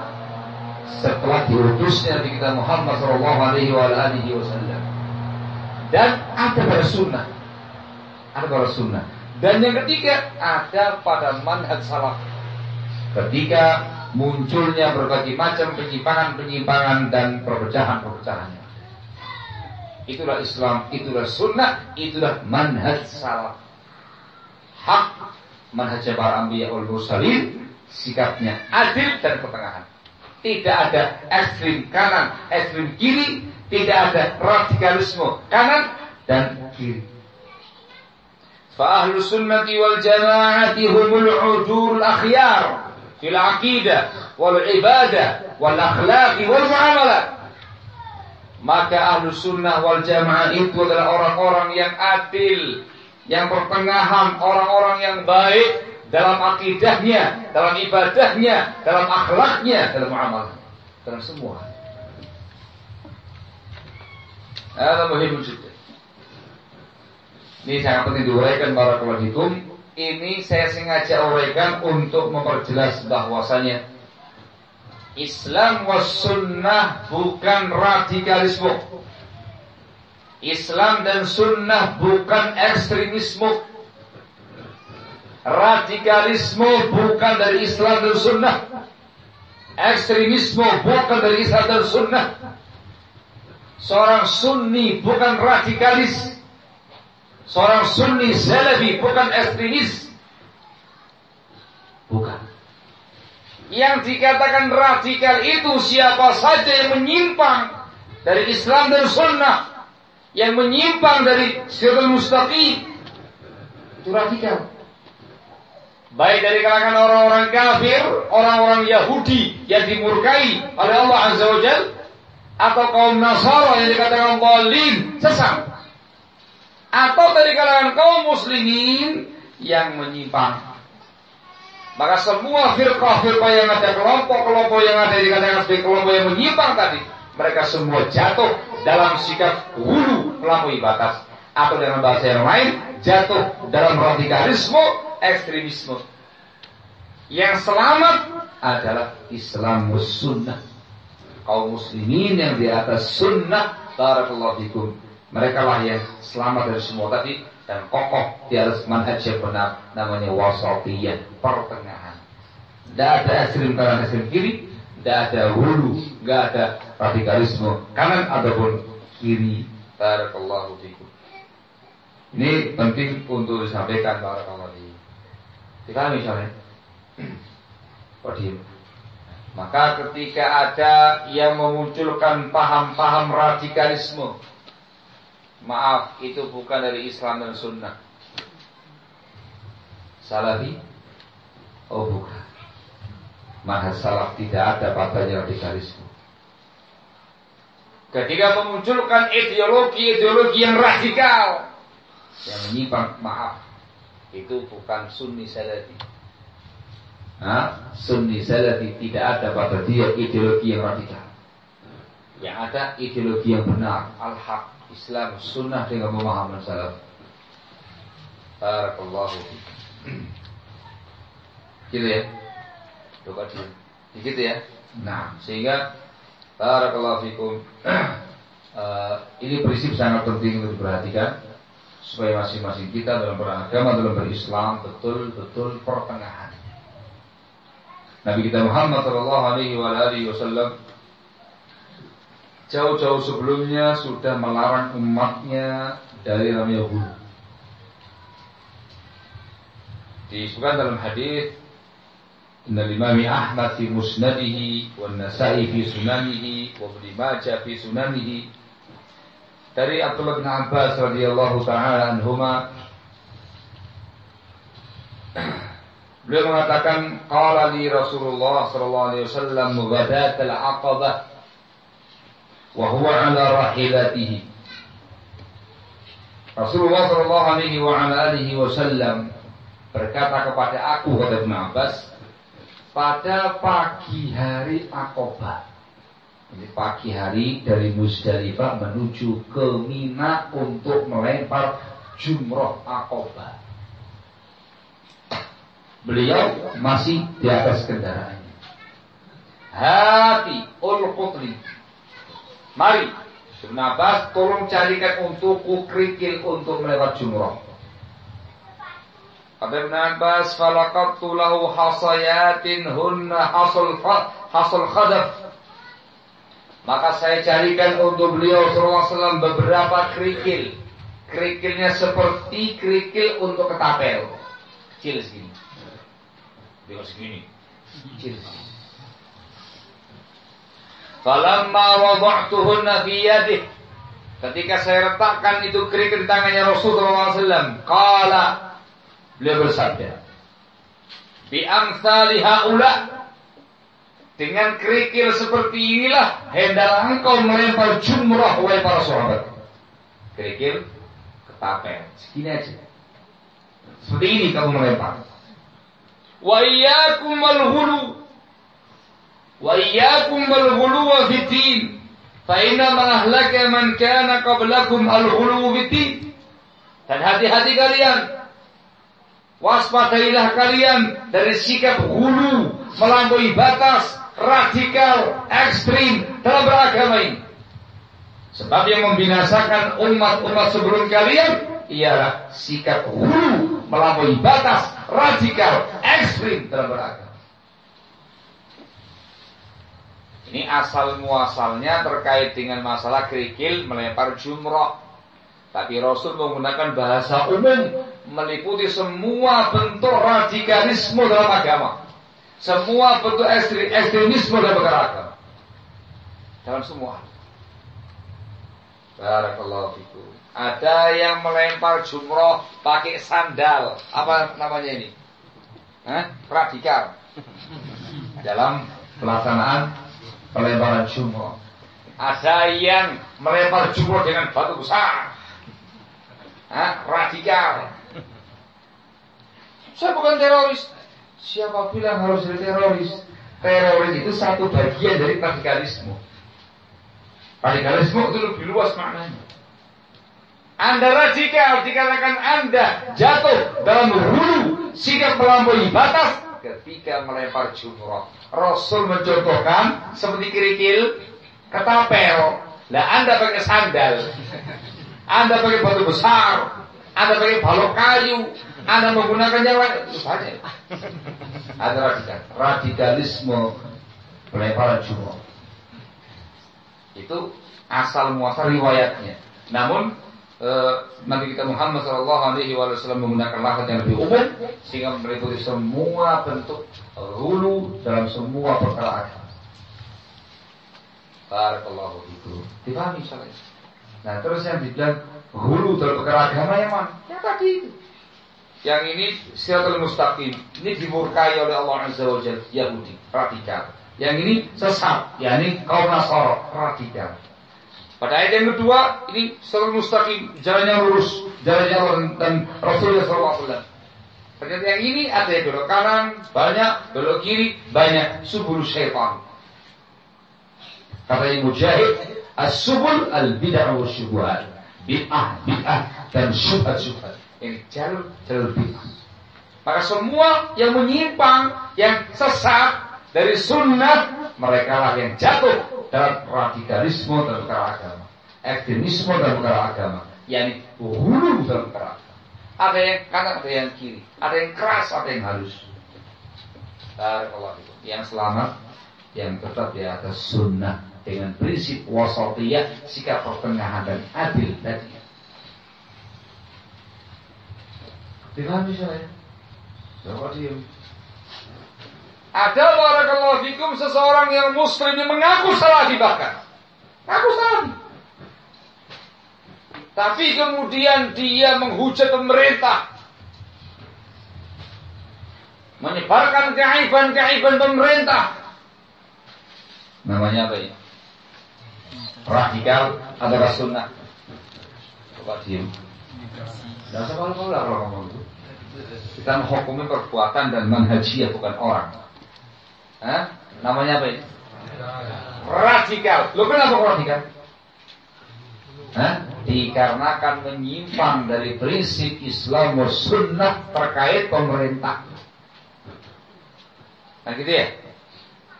setelah diutusnya Nabi kita Muhammad Shallallahu Alaihi Wasallam dan ada pada sunnah ada pada sunnah dan yang ketiga ada pada manhaj salaf. Ketika munculnya berbagai macam penyimpangan-penyimpangan dan perpecahan-perpecahannya itulah Islam itulah sunnah itulah manhaj salaf. Hak manhaj para anbiya wal mursalin sikapnya adil dan pertengahan. Tidak ada ekstrim kanan, ekstrim kiri, tidak ada radikalisme kanan dan kiri. Humul ujurul akhyar fil aqidah wal ibadah wal akhlaq wal muamalah. Maka ahlu sunnah wal jamaah itu adalah orang-orang yang adil, yang pertengahan, orang-orang yang baik, dalam akidahnya, dalam ibadahnya, dalam akhlaknya, dalam amal, dalam semua. Ada muhim juga. Ini sangat penting diuraikan para itu. Ini saya sengaja uraikan untuk memperjelas bahwasanya Islam was sunnah bukan radikalisme. Islam dan sunnah bukan ekstremisme Radikalisme bukan dari Islam dan Sunnah. Ekstremisme bukan dari Islam dan Sunnah. Seorang Sunni bukan radikalis. Seorang Sunni Salafi bukan ekstremis. Bukan. Yang dikatakan radikal itu siapa saja yang menyimpang dari Islam dan Sunnah. Yang menyimpang dari Siratul Mustaqim. Itu radikal. Baik dari kalangan orang-orang kafir, orang-orang Yahudi yang dimurkai oleh Allah Azza wa Jal, atau kaum Nasara yang dikatakan zalim, sesat. Atau dari kalangan kaum muslimin yang menyimpang. Maka semua firqah-firqah yang ada, kelompok-kelompok yang ada dikatakan sebagai kelompok yang menyimpang tadi, mereka semua jatuh dalam sikap hulu melampaui batas. Atau dengan bahasa yang lain, jatuh dalam radikalisme ekstremisme. Yang selamat adalah Islam sunnah. Kaum muslimin yang di atas sunnah barakallahu fikum. Mereka lah yang selamat dari semua tadi dan kokoh di atas manhaj yang benar namanya wasatiyah, pertengahan. Tidak ada ekstrim kanan ekstrim kiri, tidak ada hulu, tidak ada radikalisme kanan ataupun kiri. Barakallahu fikum. Ini penting untuk disampaikan barakallahu fikum. Kita misalnya Kodim. Maka ketika ada yang memunculkan paham-paham radikalisme Maaf, itu bukan dari Islam dan Sunnah. Salafi? Oh bukan. Manhaj salaf tidak ada padanya radikalisme. Ketika memunculkan ideologi-ideologi yang radikal Yang menyimpang, maaf Itu bukan sunni salafi. Nah, Sunni Salafi tidak ada pada dia ideologi yang radikal. Yang ada ideologi yang benar, al-haq, Islam, sunnah dengan pemahaman salaf. Barakallahu Gitu ya. Coba di Gitu ya. Nah, sehingga Barakallahu fikum. uh, ini prinsip sangat penting untuk diperhatikan supaya masing-masing kita dalam beragama dalam berislam betul-betul pertengahan. Nabi kita Muhammad Shallallahu Alaihi Wasallam jauh-jauh sebelumnya sudah melarang umatnya dari namanya hulu. Disebutkan dalam hadis Inna limami Ahmad fi musnadihi wa Nasai fi sunanihi wa Ibnu Majah fi sunanihi dari Abdullah bin Abbas radhiyallahu taala anhuma Beliau mengatakan qala li Rasulullah sallallahu alaihi wasallam ghadat al-aqabah huwa ala rahilatihi. Rasulullah wasallam berkata kepada aku kata Ibn Abbas pada pagi hari Aqabah. Ini pagi hari dari Musdalifah menuju ke Mina untuk melempar jumroh Aqabah beliau masih di atas kendaraannya. hati ul qutli. Mari, Ibn Abbas tolong carikan untukku kerikil untuk melewat jumrah. Kata Ibn Abbas, falaqattu lahu hasayatin hunna hasul hasul khadaf. Maka saya carikan untuk beliau SAW beberapa kerikil. Kerikilnya seperti kerikil untuk ketapel. Kecil segini. Dia segini. Kecil segini. Falamma wada'tuhunna fi yadih. Ketika saya letakkan itu kerikil di tangannya Rasulullah SAW. Kala. Beliau bersabda. Bi amsali haula. Dengan kerikil seperti inilah. Hendaklah engkau melempar jumrah wahai para sahabat. Kerikil ketapel. Segini aja. Seperti ini kamu melempar. Wa iyyakum wal hulu wa iyyakum wal ghuluwa fid din. Fa inna ma ahlaka man kana al dan hati-hati kalian. Waspadailah kalian dari sikap hulu melampaui batas radikal ekstrim dalam beragama ini. Sebab yang membinasakan umat-umat sebelum kalian ialah sikap hulu melampaui batas radikal ekstrim dalam beragama. Ini asal muasalnya terkait dengan masalah kerikil melempar jumroh. Tapi Rasul menggunakan bahasa umum meliputi semua bentuk radikalisme dalam agama. Semua bentuk ekstremisme dalam agama. Dalam semua. Barakallahu fikum. Ada yang melempar jumroh pakai sandal. Apa namanya ini? Hah? Radikal. Dalam pelaksanaan pelemparan jumroh. Ada yang melempar jumroh dengan batu besar. Hah? Radikal. Saya bukan teroris. Siapa bilang harus jadi teroris? Teroris itu satu bagian dari radikalisme. Radikalisme itu lebih luas maknanya. Anda radikal dikarenakan Anda jatuh dalam hulu sikap melampaui batas ketika melempar jumroh. Rasul mencontohkan seperti kerikil ketapel. Nah Anda pakai sandal, Anda pakai batu besar, Anda pakai balok kayu, Anda menggunakan yang lain itu saja. Ada radikal, radikalisme pelemparan jumroh. Itu asal muasal riwayatnya. Namun Nabi kita Muhammad Shallallahu Alaihi Wasallam menggunakan lafaz yang lebih umum sehingga meliputi semua bentuk hulu dalam semua perkara agama. Barakallahu fikum. Dipahami soalnya. Nah terus yang dibilang hulu dalam perkara agama yang mana? Yang tadi itu. Yang ini siratul mustaqim. Ini dimurkai oleh Allah Azza wa Jalla Yahudi, radikal. Yang ini sesat, yakni kaum Nasara, radikal. Pada ayat yang kedua ini selalu mustaqim, jalannya lurus, jalannya Allah dan Rasulullah SAW. Ternyata yang ini ada yang belok kanan, banyak, belok kiri, banyak, subul syaitan. Kata yang mujahid, as-subul al-bid'ah wa syubuhat. Bid'ah, bid'ah, dan syubhat-syubhat. Ini jalur, jalur bid'ah. Maka semua yang menyimpang, yang sesat dari sunnah, mereka lah yang jatuh dalam radikalisme dalam perkara agama, ekstremisme dalam perkara agama, yakni hulu dalam perkara. Ada yang kanan, ada yang kiri, ada yang keras, ada yang halus. Yang selamat, yang tetap di atas sunnah dengan prinsip wasatiyah, sikap pertengahan dan adil tadi. Dipahami saya? Ada barakallahu fikum seseorang yang muslim yang mengaku salah dibakar. Mengaku salah. Tapi kemudian dia menghujat pemerintah. Menyebarkan keaiban-keaiban pemerintah. Namanya apa ini? Radikal atau sunnah? Coba diem. Tidak usah kalau ngomong itu. Kita menghukumi perbuatan dan manhajiyah bukan orang. Hah? Namanya apa ini? Radikal. Lo kenapa radikal? Hah? Dikarenakan menyimpang dari prinsip Islam sunnah terkait pemerintah. Nah gitu ya.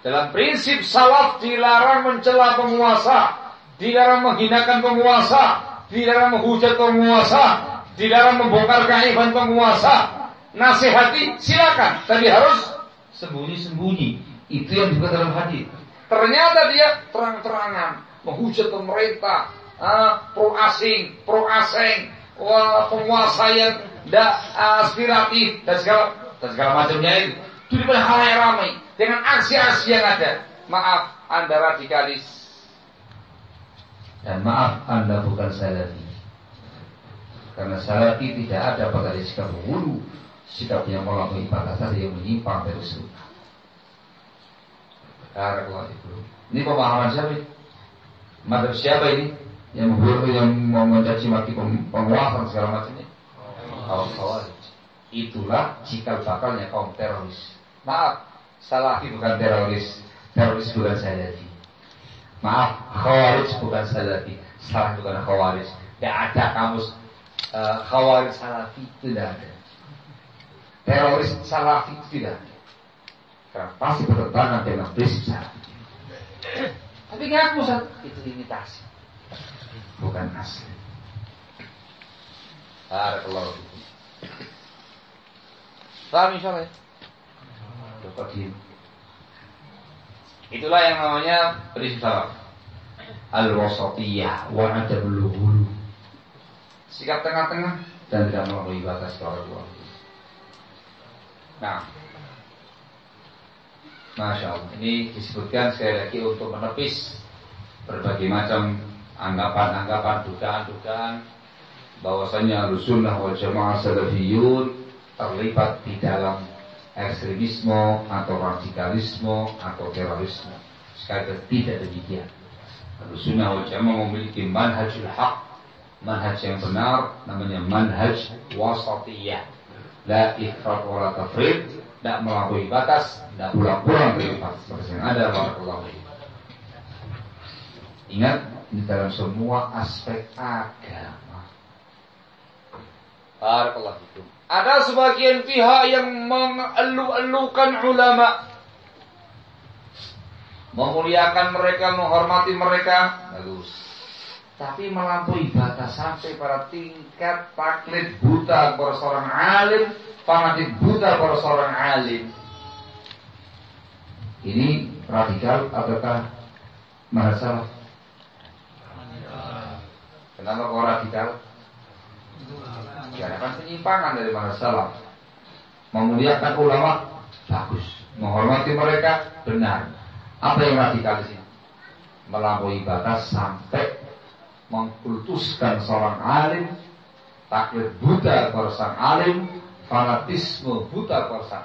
Dalam prinsip salaf dilarang mencela penguasa, dilarang menghinakan penguasa, dilarang menghujat penguasa, dilarang membongkar kaiban penguasa. Nasihati silakan, tapi harus sembunyi-sembunyi. Itu yang juga dalam hadis. Ternyata dia terang-terangan menghujat pemerintah, uh, pro asing, pro asing, wah, penguasa yang tidak aspiratif dan segala dan segala macamnya itu. Itu di hal yang ramai dengan aksi-aksi yang ada. Maaf, anda radikalis. Dan maaf, anda bukan salafi. Karena salafi tidak ada pada sikap wulu, sikap yang melampaui batasan yang menyimpang dari sunnah. Ini pemahaman siapa ini? Madhab siapa ini? Yang membuat yang mau mencaci maki penguasa segala macamnya? Kaum Khawarij. Itulah cikal bakalnya kaum teroris. Maaf, Salafi bukan teroris. Teroris bukan Salafi. Maaf, Khawarij bukan Salafi. Salah bukan Khawarij. Tidak ada kamus uh, Khawarij Salafi tidak ada. Teroris Salafi tidak ada. Karena pasti bertentangan dengan prinsip syariat. Tapi ngaku itu imitasi, bukan asli. Barakallahu fikum. Paham insyaallah ya? Itulah yang namanya prinsip salaf. Al-wasatiyah wa adabul Sikap tengah-tengah dan tidak melampaui batas kalau Nah, Masya Allah. Ini disebutkan sekali lagi untuk menepis berbagai macam anggapan-anggapan, dugaan-dugaan bahwasanya Rasulullah wal Jamaah Salafiyun terlibat di dalam ekstremisme atau radikalisme atau terorisme. Sekali tidak demikian. Rasulullah wal Jamaah memiliki manhajul haq, manhaj yang benar, namanya manhaj wasatiyah. La ifrat wa la tafrid, tidak melampaui batas, tidak pulang-pulang dari batas yang ada barakallahu Ingat di dalam semua aspek agama. Barakallahu itu. Ada sebagian pihak yang mengelu-elukan ulama. Memuliakan mereka, menghormati mereka. Bagus. Tapi melampaui batas sampai pada tingkat taklid buta kepada seorang alim fanatik buta pada seorang alim. Ini radikal ataukah masalah? Kenapa kok radikal? Karena kan penyimpangan dari masalah. Memuliakan ulama bagus, menghormati mereka benar. Apa yang radikal sih? Melampaui batas sampai mengkultuskan seorang alim, takdir buta kepada seorang alim, fanatisme buta kuasa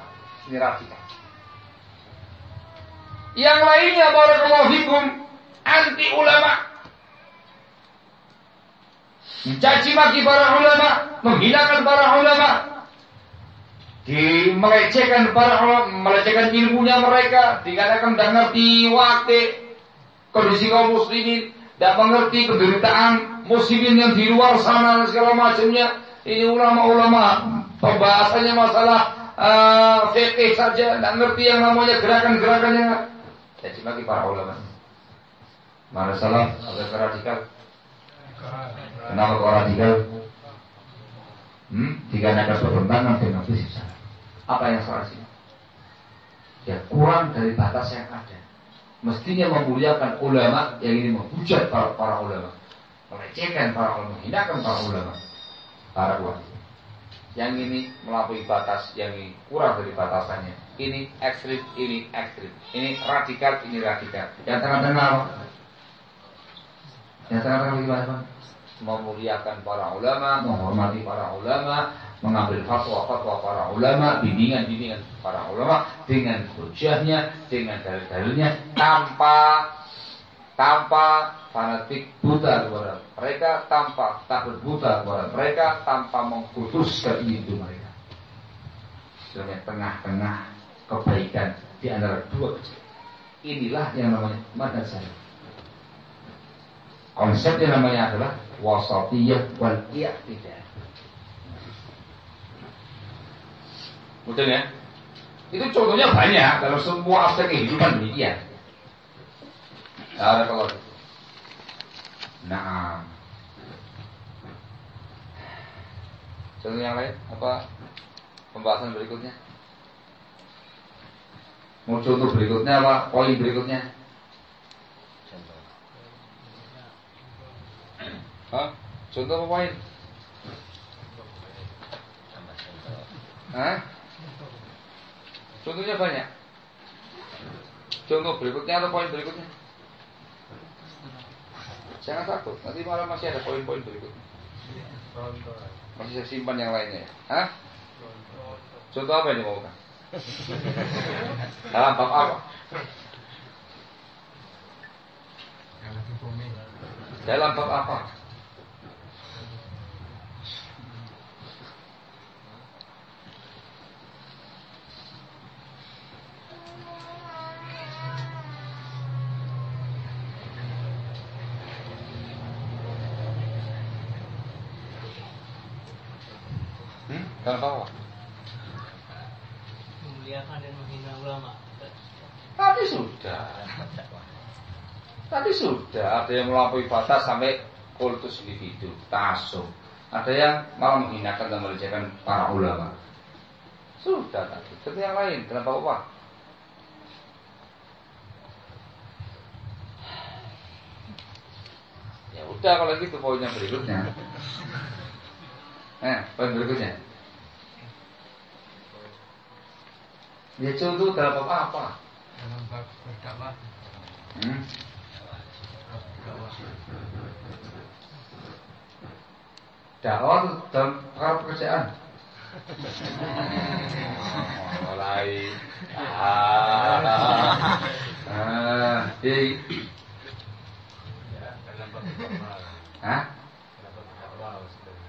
ini radikal. Yang lainnya barakallahu fikum anti ulama. Mencaci maki para ulama, menghinakan para ulama, melecehkan para ulama, melecehkan ilmunya mereka, dikatakan tidak ngerti waktu kondisi kaum muslimin, tidak mengerti penderitaan muslimin yang di luar sana segala macamnya. Ini ulama-ulama Pembahasannya masalah uh, fikih saja, tidak ngerti yang namanya gerakan-gerakannya. Jadi bagi para ulama. Mana salah atau radikal? Kenapa kok radikal? Hmm? Dikarenakan bertentangan dengan prinsip Apa yang salah sih? Ya kurang dari batas yang ada. Mestinya memuliakan ulama yang ini menghujat para, para ulama, melecehkan para ulama, menghinakan para ulama, ulama. Yang ini melampaui batas, yang ini kurang dari batasannya. Ini ekstrim, ini ekstrim. Ini radikal, ini radikal. Yang tengah-tengah Yang tengah-tengah gimana Memuliakan para ulama, menghormati para ulama, mengambil fatwa-fatwa para ulama, bimbingan-bimbingan para ulama dengan hujahnya, dengan dalil-dalilnya tanpa tanpa fanatik buta kepada mereka tanpa takut buta kepada mereka tanpa mengkuduskan itu mereka. Sebagai tengah-tengah kebaikan di antara dua Inilah yang namanya madrasah. Konsepnya namanya adalah wasatiyah wal i'tidal. Betul ya? Itu contohnya banyak dalam semua aspek kehidupan demikian. Ada kalau Nah. Contoh yang lain apa pembahasan berikutnya? Mau contoh berikutnya apa? Poin berikutnya? Contoh. Hah? Contoh apa poin? Hah? Contohnya banyak. Contoh berikutnya atau poin berikutnya? Jangan takut, nanti malam masih ada poin-poin berikutnya. Masih saya simpan yang lainnya. Hah? Contoh apa yang dimaukan? Dalam bab apa? Dalam bab apa? Dalam bawah. Memuliakan dan menghina ulama. Tadi sudah. Tadi sudah ada yang melampaui batas sampai kultus individu, tasuk. Ada yang malah menghinakan dan melecehkan para ulama. Sudah tadi. Itu yang lain. Kenapa apa? Ya udah kalau gitu poinnya berikutnya. Eh, poin berikutnya. Ya contoh dalam apa apa? Dalam bab berdakwah. Hmm? Dakwah dalam perkara pekerjaan. Mulai. Ah, ah, berdakwah. Hah?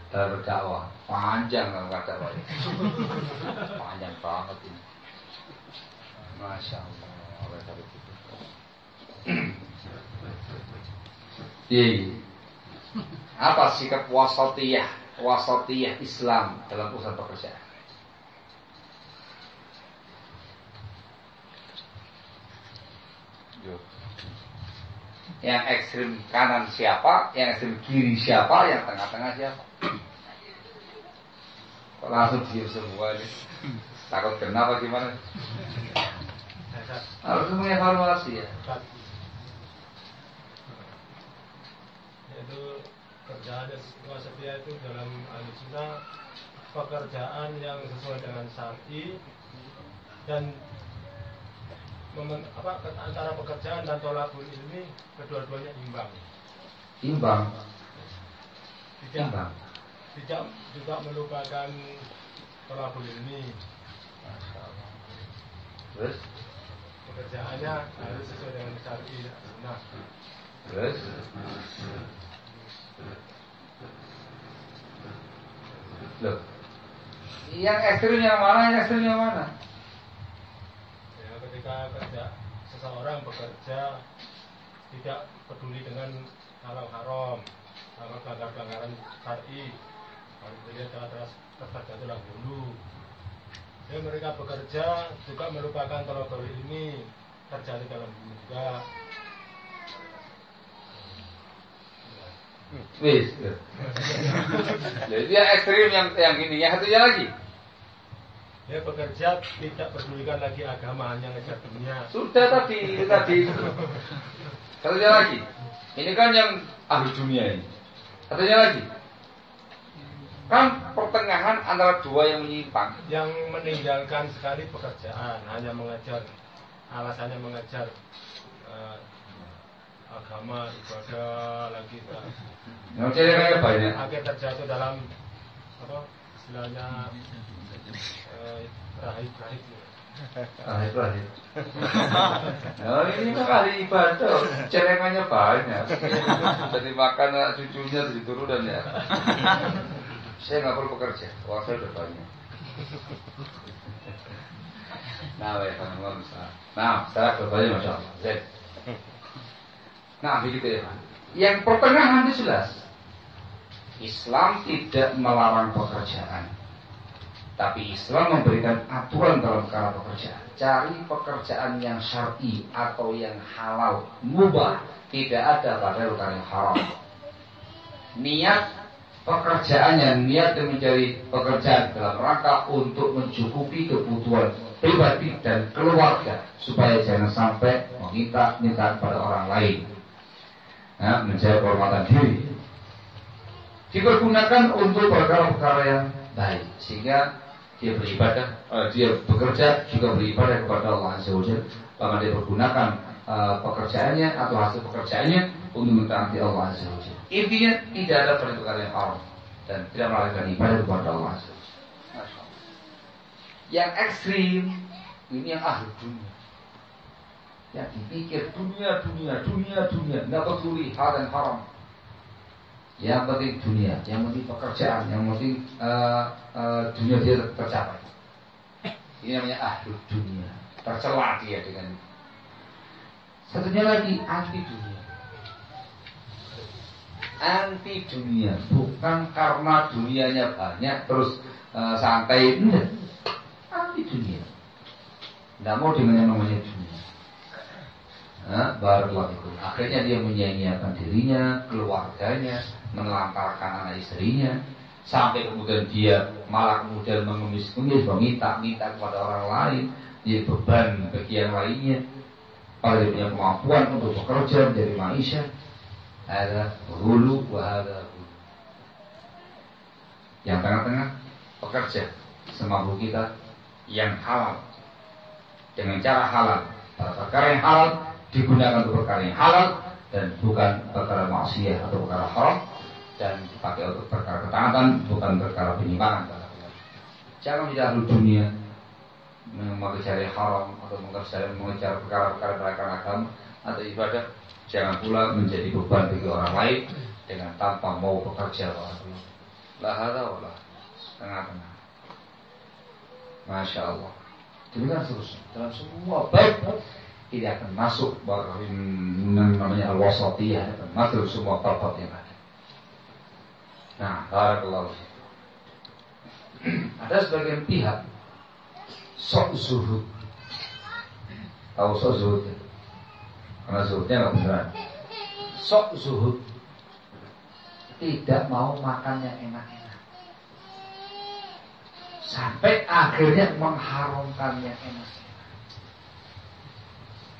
Dalam berdakwah. Panjang berdakwah ini. Panjang banget ini. Masya Allah. itu. Iya. Apa sikap wasatiyah, wasatiyah Islam dalam urusan pekerjaan? Yang ekstrim kanan siapa, yang ekstrim kiri siapa, yang tengah-tengah siapa? Kok langsung diam semua ini? Takut kenapa gimana? Harus mengevaluasi ya. yaitu kerjaan dan wasatiyah itu dalam ahli sunnah pekerjaan yang sesuai dengan syar'i dan memen, apa antara pekerjaan dan tolakul ilmi kedua-duanya imbang. Imbang, tidak imbang. tidak juga melupakan tolakul ilmi. Terus, pekerjaannya harus sesuai dengan syar'i dan sunnah terus. Loh, yang ekstrim yang mana, yang ekstrim yang mana? ya, ketika kerja seseorang bekerja tidak peduli dengan halal haram atau pelanggaran syar'i kalau dilihat telah terjatuhlah dulu ya mereka bekerja juga merupakan tolakul ini terjadi dalam bumi juga Wis. Loh, itu yang ekstrim yang yang gini, yang satunya lagi. ya bekerja tidak pedulikan lagi agama hanya ngejar dunia Sudah tadi, itu tadi. Satunya lagi. Ini kan yang ahli dunia ini. Satunya lagi. Kan pertengahan antara dua yang menyimpang. yang meninggalkan sekali pekerjaan hanya mengajar alasannya mengajar eh, agama ibadah lagi ceritanya banyak. akhir terjatuh dalam apa istilahnya eh, rahib-rahib Ahli ibadah. Oh, ini kan ahli ibadah. Celengannya banyak. Jadi makan anak cucunya jadi turunan ya. Saya nggak perlu bekerja. Uang saya udah banyak. Nah, baik, teman-teman. Nah, sekarang berbalik Masya Allah. Nah, begitu ya, Pak. Yang pertengahan itu jelas. Islam tidak melarang pekerjaan. Tapi Islam memberikan aturan dalam perkara pekerjaan. Cari pekerjaan yang syar'i atau yang halal, mubah, tidak ada pada yang haram. Niat pekerjaannya, niat yang mencari pekerjaan dalam rangka untuk mencukupi kebutuhan pribadi dan keluarga supaya jangan sampai meminta-minta kepada orang lain. Nah, menjaga kehormatan diri. Dipergunakan untuk perkara-perkara yang baik sehingga dia beribadah, uh, dia bekerja juga beribadah kepada Allah Azza wa Bahkan dia pergunakan uh, pekerjaannya atau hasil pekerjaannya untuk mentaati Allah Azza wa Intinya tidak ada perintah yang haram dan tidak melakukan ibadah kepada Allah Yang ekstrim ini yang ahli dunia. Yang dipikir dunia, dunia, dunia, dunia, nggak peduli hal dan haram. Yang penting dunia, yang penting pekerjaan, yang penting uh, uh, dunia dia tercapai. Ini namanya ahli dunia. Tercela dia dengan Satunya lagi anti dunia. Anti dunia bukan karena dunianya banyak terus uh, santai enggak. Anti dunia. Tidak mau dengan yang namanya dunia. Nah, itu. Akhirnya dia menyia-nyiakan dirinya, keluarganya, menelantarkan anak istrinya sampai kemudian dia malah kemudian mengemis-ngemis meminta-minta kepada orang lain jadi beban bagi yang lainnya kalau dia punya kemampuan untuk bekerja menjadi maisha ada hulu wahada hulu yang tengah-tengah bekerja semampu kita yang halal. Dengan cara halal perkara yang halal digunakan untuk perkara yang halal dan bukan perkara maksiat atau perkara haram dan dipakai untuk perkara ketaatan bukan perkara penyimpangan jangan tidak ahlu dunia mengejar haram atau mengejar perkara-perkara agama atau ibadah jangan pula menjadi beban bagi orang lain dengan tanpa mau bekerja lah ada wala tengah-tengah masya Allah. Demikian seterusnya dalam semua baik tidak akan masuk namanya al-wasatiyah akan masuk semua tempat yang ada. Nah, barakallahu Ada sebagian pihak sok zuhud. Tahu sok zuhud? Karena zuhudnya nggak beneran. Sok zuhud tidak mau makan yang enak-enak. Sampai akhirnya mengharamkan yang enak.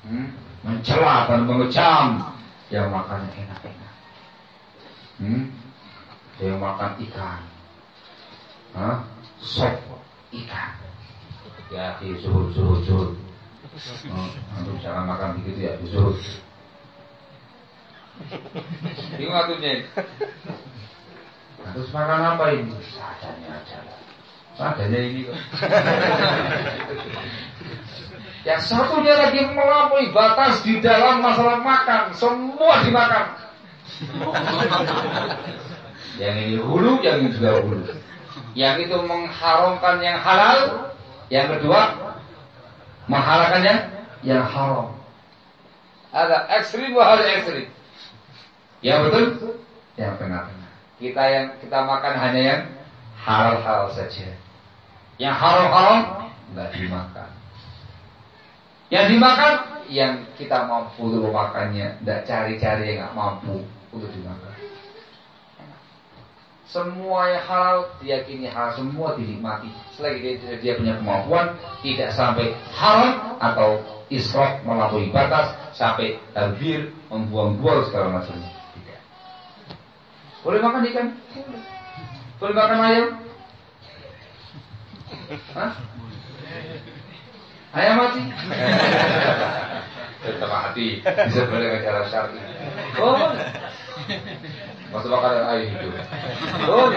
Hmm? Mencela dan mengecam yang makannya enak-enak. Hmm? Dia makan ikan. Hah? Sop ikan. Ya, suhud, suhud, suhud. Oh, antum jangan makan begitu ya. Bingung atunya. Nah, terus makan apa ini? Sadanya aja lah. Sadanya ini kok. Yang satunya lagi melampaui batas di dalam masalah makan, semua dimakan. Yang ini hulu, yang ini juga hulu. Yang itu mengharamkan yang halal, yang kedua menghalalkan yang haram. Ada ekstrim, ada ekstrim. Yang betul, yang tengah-tengah. Kita yang kita makan hanya yang halal-halal saja. Yang haram-haram nggak dimakan. Yang dimakan, yang kita mampu untuk makannya, tidak cari-cari yang nggak mampu untuk dimakan. Semua yang halal diyakini halal, semua dinikmati. Selagi dia, dia punya kemampuan, tidak sampai haram atau israf melampaui batas, sampai tabir, membuang-buang segala macamnya. Tidak. Boleh makan ikan? Boleh makan ayam? Hah? Ayam mati? Tetap mati. Bisa boleh cara syar'i. Oh, Masuk makan air hidup. Oh,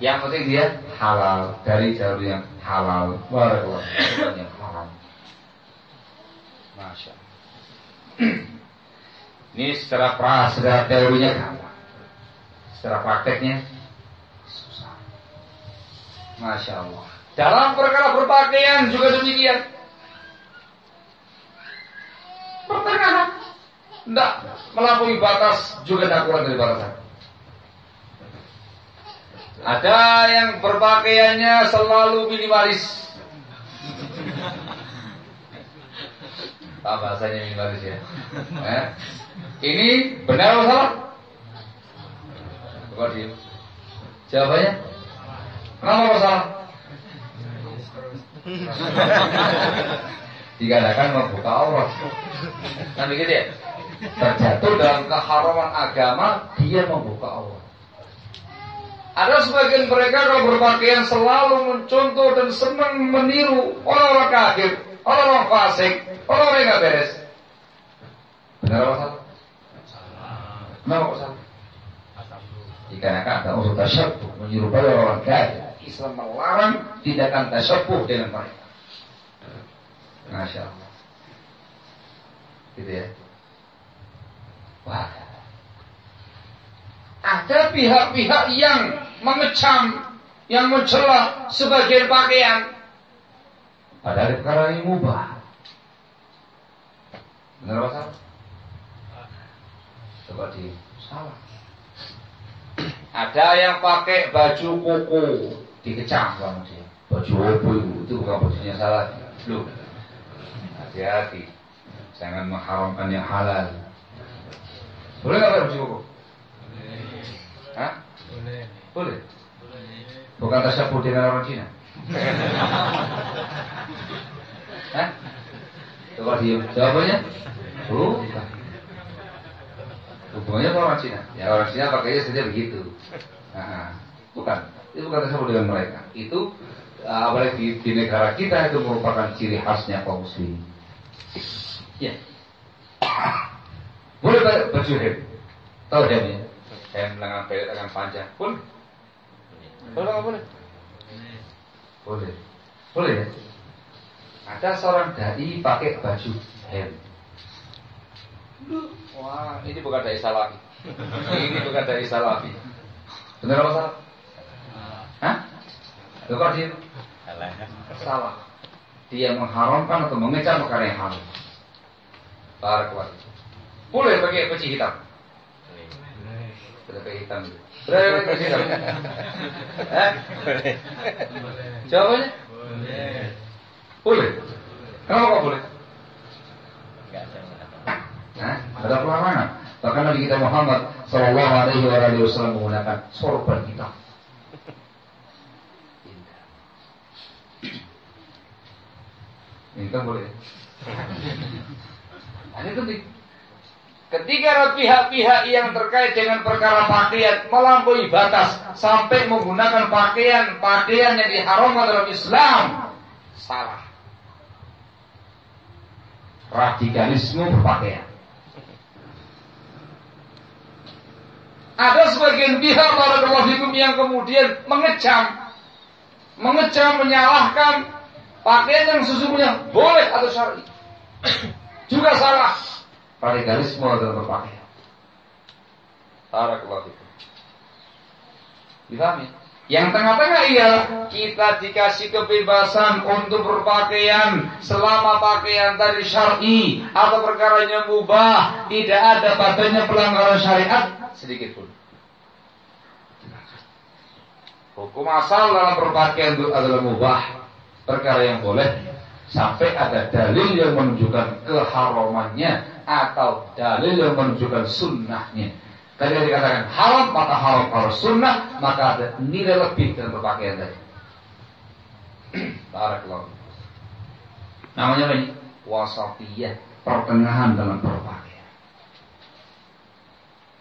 yang penting dia halal dari jalur yang halal. Barakallah. yang halal. Masya. Ini secara pra, secara teorinya gampang. Secara prakteknya susah. Masya Allah. Dalam perkara berpakaian juga demikian. Pertengahan. Tidak melampaui batas juga tidak kurang dari batasan. Ada yang berpakaiannya selalu minimalis. Apa bahasanya minimalis ya? Eh? Ini benar atau salah? Coba diem. Jawabannya? Kenapa salah? Dikatakan membuka aurat. Kan begitu ya? Terjatuh dalam keharaman agama, dia membuka aurat. Ada sebagian mereka kalau berpakaian selalu mencontoh dan senang meniru orang-orang kafir, orang-orang fasik, orang-orang yang gak beres. Benar apa salah? Kenapa kok salah? Dikarenakan ada unsur tasyabuh menyerupai orang kafir. Islam melarang tindakan tasyabuh dengan mereka. Masya Allah. Gitu ya. Ada pihak-pihak yang mengecam, yang mencela sebagian pakaian. Padahal perkara ini mubah. Benar apa salah? Di salah. Ada yang pakai baju koko dikecam sama dia. Baju itu, itu bukan bajunya salah. Loh, hati-hati. Jangan mengharamkan yang halal. Boleh nggak pakai baju koko? Hah? Boleh. Boleh. Bukan tasyabuh dengan orang Cina. Hah? Coba diam. Jawabannya? Bukan. Hubungannya sama orang Cina. Ya orang Cina pakainya saja begitu. Nah, bukan. Itu bukan tasyabuh dengan mereka. Itu uh, apalagi di, di negara kita itu merupakan ciri khasnya kaum muslim. Ya. Boleh pakai baju hem. Tahu hem ya? Hem lengan pendek, lengan panjang. Boleh. Boleh nggak boleh? Boleh. Boleh ya? Ada seorang dai pakai baju hem. Wah, ini bukan dai salafi. ini bukan dai salafi. Benar apa salah? Hah? Loh, kok dia salah? Dia mengharamkan atau mengecam perkara yang haram. Barakallahu. Boleh pakai peci hitam. Boleh pakai hitam. Boleh pakai peci hitam. Hah? Jawabannya? Boleh. Boleh. Kenapa kok boleh? Nah, ada pelarangan. Bahkan Nabi kita Muhammad Sallallahu Alaihi Wasallam menggunakan sorban hitam. Kan boleh. Ini penting. Ketika pihak-pihak yang terkait dengan perkara pakaian melampaui batas sampai menggunakan pakaian-pakaian yang diharamkan dalam Islam, salah. Radikalisme berpakaian. Ada sebagian pihak para fikum yang kemudian mengecam, mengecam, menyalahkan pakaian yang sesungguhnya boleh atau syar'i. Juga salah. Radikalisme dalam berpakaian. Barakallahu fikum. Dipahami? Yang tengah-tengah ialah kita dikasih kebebasan untuk berpakaian selama pakaian tadi syar'i atau perkaranya mubah, tidak ada padanya pelanggaran syariat sedikit pun. Hukum asal dalam berpakaian itu adalah mubah, perkara yang boleh sampai ada dalil yang menunjukkan keharamannya atau dalil yang menunjukkan sunnahnya. Ketika dikatakan haram maka haram kalau sunnah maka ada nilai lebih dalam berpakaian tadi. Barakallahu. Namanya apa ini? Wasatiyah, pertengahan dalam berpakaian.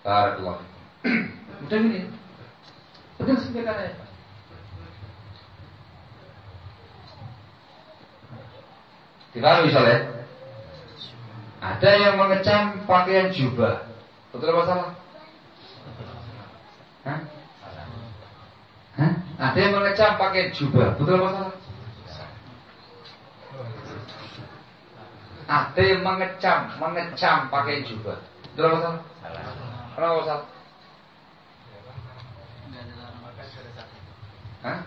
Barakallahu. Udah gini. Betul katanya. Kita misalnya ada yang mengecam pakaian jubah. Betul apa salah? Hah? Hah? Ada yang mengecam pakai jubah, betul apa salah? Ada yang mengecam, mengecam pakai jubah, betul apa salah? Kenapa salah? Hah?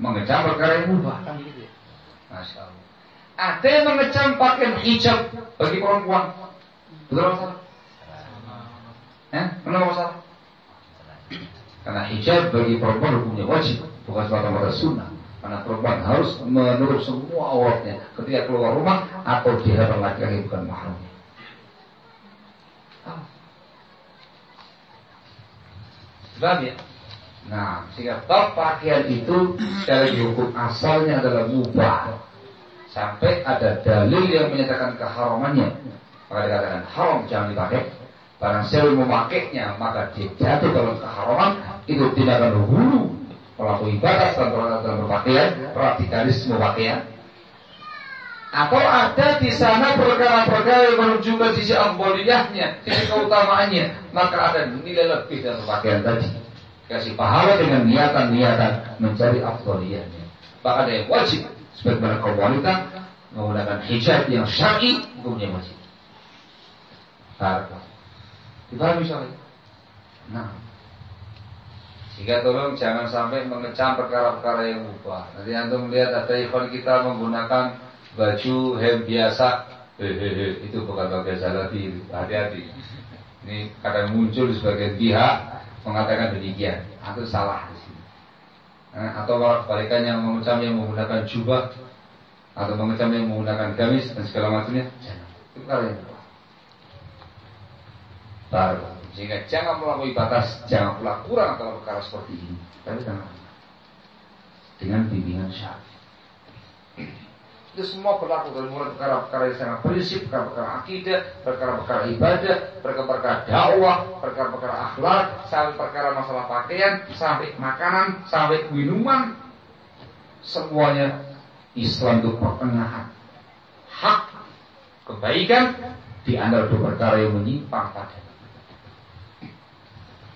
Mengecam perkara yang mubah? Masya Allah. Ada yang mengecam pakaian hijab bagi perempuan, betul apa salah? Hah? Kenapa salah? Karena hijab bagi perempuan hukumnya wajib, bukan semata-mata sunnah. Karena perempuan harus menutup semua auratnya ketika keluar rumah atau di hadapan laki-laki bukan mahramnya. Ya? Nah, sehingga pakaian itu dari hukum asalnya adalah mubah. Sampai ada dalil yang menyatakan keharamannya. Maka dikatakan haram jangan dipakai. Barang siapa memakainya maka dia jatuh dalam keharaman itu tidak akan hulu melampaui batas dalam, dalam berpakaian, radikalisme pakaian. Atau ada di sana perkara-perkara yang menunjukkan sisi amboliyahnya, sisi keutamaannya, maka ada nilai lebih dalam pakaian tadi. Kasih pahala dengan niatan-niatan mencari afdoliyahnya. Bahkan ada yang wajib sebagaimana kaum wanita menggunakan hijab yang syar'i hukumnya wajib. Harga. Dipahami misalnya. Nah, sehingga tolong jangan sampai mengecam perkara-perkara yang mubah. Nanti antum melihat ada ikhwan kita menggunakan baju hem biasa. Hehehe, itu bukan pakai salafi, hati-hati. Ini kadang muncul sebagai pihak mengatakan demikian. Itu salah atau kebalikan yang mengecam yang menggunakan jubah atau mengecam yang menggunakan gamis dan segala macamnya. Jangan. Itu mubah. Baru. Sehingga jangan melampaui batas, jangan pula kurang dalam perkara seperti ini. Tapi dengan dengan bimbingan syar'i. Itu semua berlaku dari mulai perkara-perkara yang sangat prinsip, perkara-perkara akidah, perkara-perkara ibadah, perkara-perkara dakwah, perkara-perkara akhlak, sampai perkara masalah pakaian, sampai makanan, sampai minuman. Semuanya Islam itu pertengahan. Hak, kebaikan, di antara dua perkara yang menyimpang pada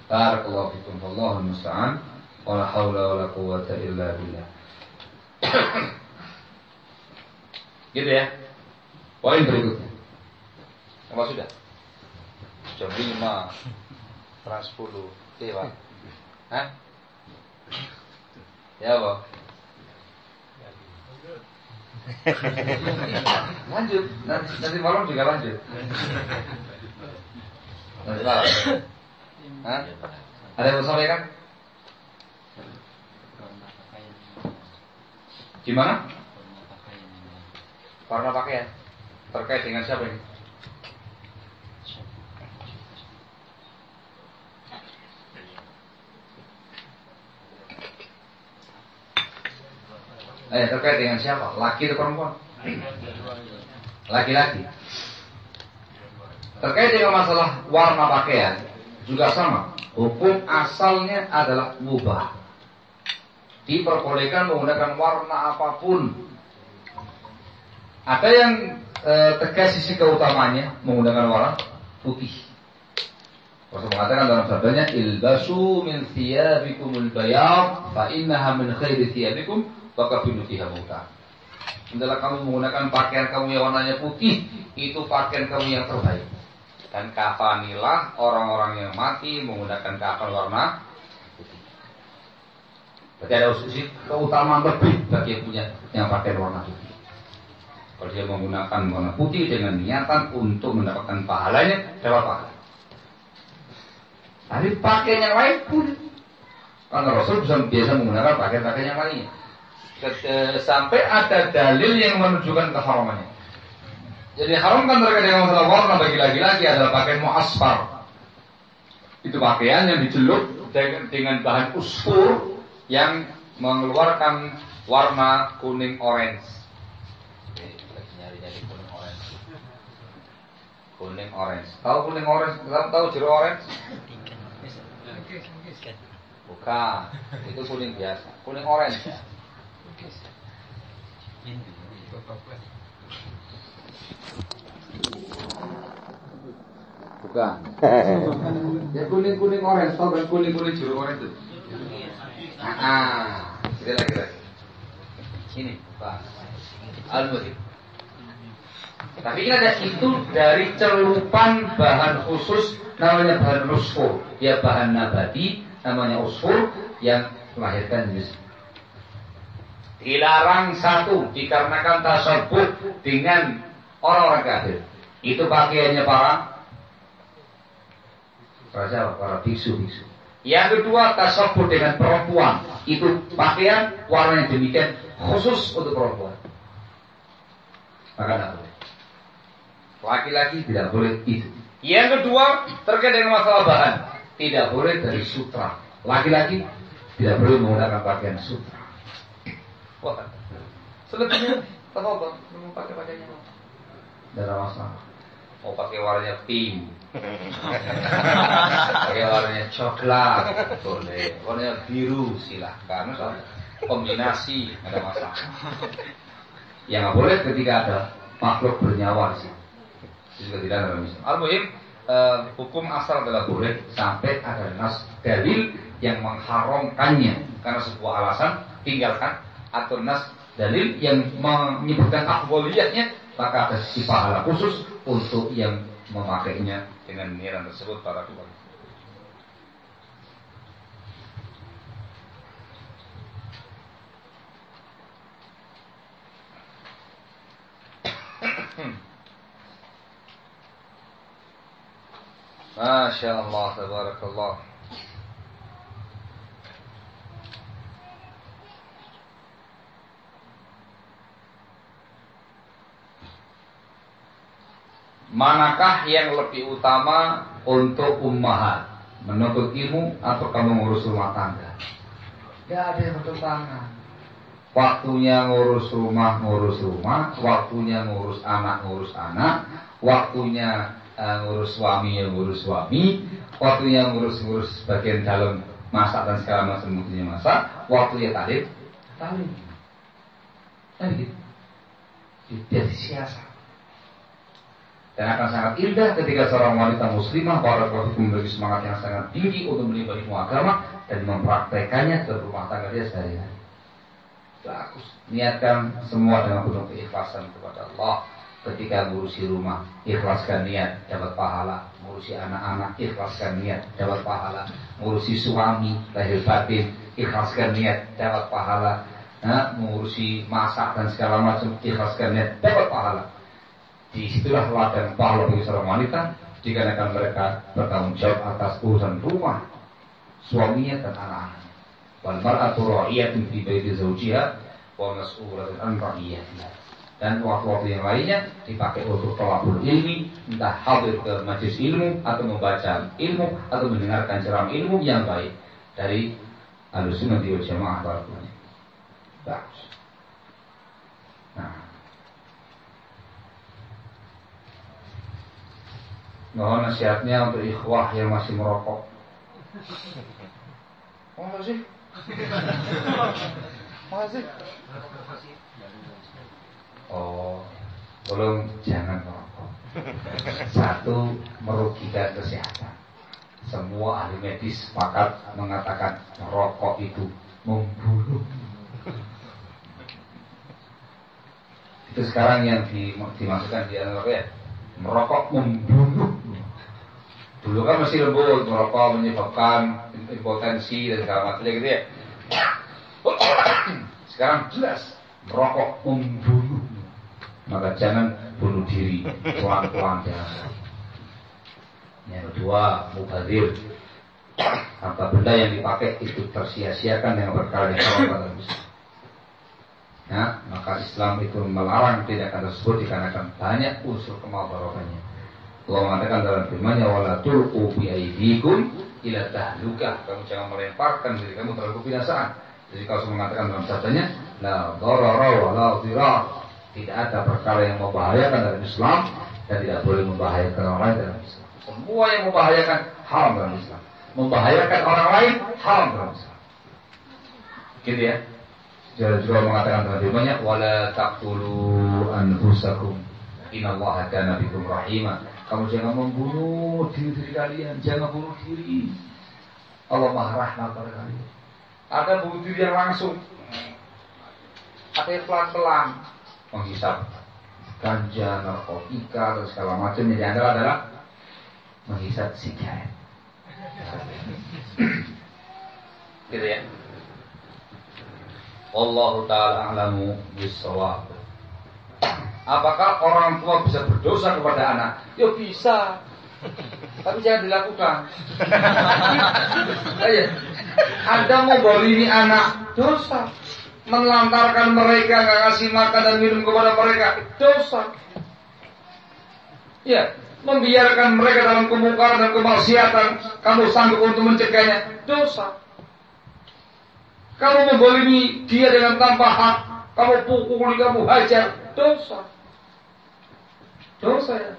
Barakallahu fikum wallahu musta'an wala haula wala quwata illa billah. Gitu ya. Poin berikutnya. Apa sudah? Jam 5 trans 10. Iya, Pak. Hah? Ya, Pak. lanjut, nanti, nanti malam juga lanjut. Nanti malam. Hah? Ada yang mau sampaikan? Gimana? Warna pakaian terkait dengan siapa ini? Eh, terkait dengan siapa? Laki atau perempuan? Laki-laki. Terkait dengan masalah warna pakaian, juga sama. Hukum asalnya adalah mubah. Diperbolehkan menggunakan warna apa pun. Ada yang e, tegas sisi keutamanya menggunakan warna putih. Rasul mengatakan dalam sabdanya ilbasu min thiyabikumul bayad fa innaha min khairi thiyabikum wa kafilu fiha. Adalah kamu menggunakan pakaian kamu yang warnanya putih, itu pakaian kamu yang terbaik. Dan kafanilah orang-orang yang mati menggunakan kafan warna putih. Berarti ada usus keutamaan lebih bagi yang punya yang pakai warna putih. Kalau dia menggunakan warna putih dengan niatan untuk mendapatkan pahalanya, dapat pahala. Tapi pakaian yang lain pun karena Rasul bisa biasa menggunakan pakaian-pakaian yang lainnya. Sampai ada dalil yang menunjukkan keharamannya. Jadi haram kan terkait dengan masalah warna bagi laki-laki adalah pakaian muasfar. Itu pakaian yang dicelup dengan bahan usfur yang mengeluarkan warna kuning orange. kuning orange. Kuning orange. Tahu kuning orange? Tahu tahu jeruk orange? Bukan. Itu kuning biasa. Kuning orange. Bukan. ya kuning kuning orange, tau kan kuning kuning jeruk orange itu. Ah, kira lagi lagi. Ini bukan. al Tapi ini ada itu dari celupan bahan khusus namanya bahan usfur. Ya bahan nabati namanya usfur yang melahirkan jenis. Dilarang satu dikarenakan tasabut dengan orang-orang kafir. Itu pakaiannya para siapa? Para biksu-biksu. Yang kedua, tasabbuh dengan perempuan. Itu pakaian warnanya demikian khusus untuk perempuan. Maka. Laki-laki tidak boleh itu. Yang kedua, terkait dengan masalah bahan. Tidak boleh dari sutra. Laki-laki tidak boleh menggunakan pakaian sutra. Wah, selebihnya, apa mau pakai pakaiannya? Tidak ada masalah. Mau pakai warnanya pink, pakai warnanya coklat, boleh. Warnanya biru silahkan. Kombinasi, ada masalah. Yang nggak boleh ketika ada makhluk bernyawa di situ. Juga tidak dalam Islam. Al-Muhim, eh, hukum asal adalah boleh sampai ada nas dalil yang mengharamkannya karena sebuah alasan tinggalkan atau nas dalil yang menyebutkan afdoliyatnya maka ada sisi pahala khusus untuk yang memakainya dengan niatan tersebut para keluarga. Masya Allah, tabarakallah. Manakah yang lebih utama untuk ummahat? Menuntut ilmu atau kamu ngurus rumah tangga? Gak ada yang bertentangan. Waktunya ngurus rumah, ngurus rumah. Waktunya ngurus anak, ngurus anak. Waktunya uh, ngurus suami, ya ngurus suami. Waktunya ngurus-ngurus bagian dalam masak dan segala macam mungkinnya masak. Waktunya talim, talim. Nah gitu. Jadi siasat. Dan akan sangat indah ketika seorang wanita muslimah para memiliki semangat yang sangat tinggi untuk menimba ilmu agama dan mempraktekannya ke rumah tangga dia sehari-hari. Bagus. Niatkan semua dengan penuh keikhlasan kepada Allah. Ketika ngurusi rumah, ikhlaskan niat, dapat pahala. Ngurusi anak-anak, ikhlaskan niat, dapat pahala. Ngurusi suami, lahir batin, ikhlaskan niat, dapat pahala. Nah, mengurusi masak dan segala macam, ikhlaskan niat, dapat pahala Di situlah ladang pahala bagi seorang wanita dikarenakan mereka bertanggung jawab atas urusan rumah suaminya dan anak-anaknya. Wal mar'atu ra'iyatun fi baiti zawjiha wa mas'ulatun an ra'iyatiha. Dan waktu-waktu yang lainnya dipakai untuk tolabul ilmi, entah hadir ke majlis ilmu atau membaca ilmu atau mendengarkan ceramah ilmu yang baik dari alusunan di jamaah Bagus. Nah, Mohon nasihatnya untuk ikhwah yang masih merokok. Oh, sih? Masih? Oh, belum jangan merokok. Satu merugikan kesehatan. Semua ahli medis sepakat mengatakan merokok itu membunuh. Itu sekarang yang dimasukkan di apa ya? Merokok membunuh. Dulu kan masih lembut, merokok menyebabkan impotensi dan segala macam gitu ya. Sekarang jelas merokok membunuh. Maka jangan bunuh diri pelan-pelan ya. Yang kedua, mubadir. Harta benda yang dipakai itu tersia-siakan dengan perkara yang Ya, maka Islam itu melarang tindakan tersebut dikarenakan banyak unsur kemabarokahnya. Allah mengatakan dalam firman-Nya wala tulqu bi aydikum ila tahlukah. Kamu jangan melemparkan diri kamu terhadap kebinasaan. Jadi kalau mengatakan dalam sabdanya la darara wa la dhirar. Tidak ada perkara yang membahayakan dalam Islam dan tidak boleh membahayakan orang lain dalam Islam. Semua yang membahayakan haram dalam Islam. Membahayakan orang lain haram dalam Islam. Gitu ya. Jadi juga mengatakan dalam firman-Nya wala taqtulu anfusakum innallaha kana bikum rahimah kamu jangan membunuh diri, diri kalian, jangan bunuh diri. Allah maha rahmat pada kalian. Ada bunuh diri yang langsung, ada yang pelan-pelan menghisap ganja, narkotika, dan segala macam. Yang dianggap adalah menghisap sigaret. gitu ya. Allah taala alamu bisawab. Apakah orang tua bisa berdosa kepada anak? Ya bisa. tapi jangan dilakukan. Anda mau bolimi anak, dosa. Melantarkan mereka, nggak kasih makan dan minum kepada mereka, dosa. Ya, membiarkan mereka dalam kemungkaran dan kemaksiatan, kamu sanggup untuk mencegahnya, dosa. Kamu membolimi dia dengan tanpa hak, kamu pukuli, kamu hajar, dosa. Dosa ya.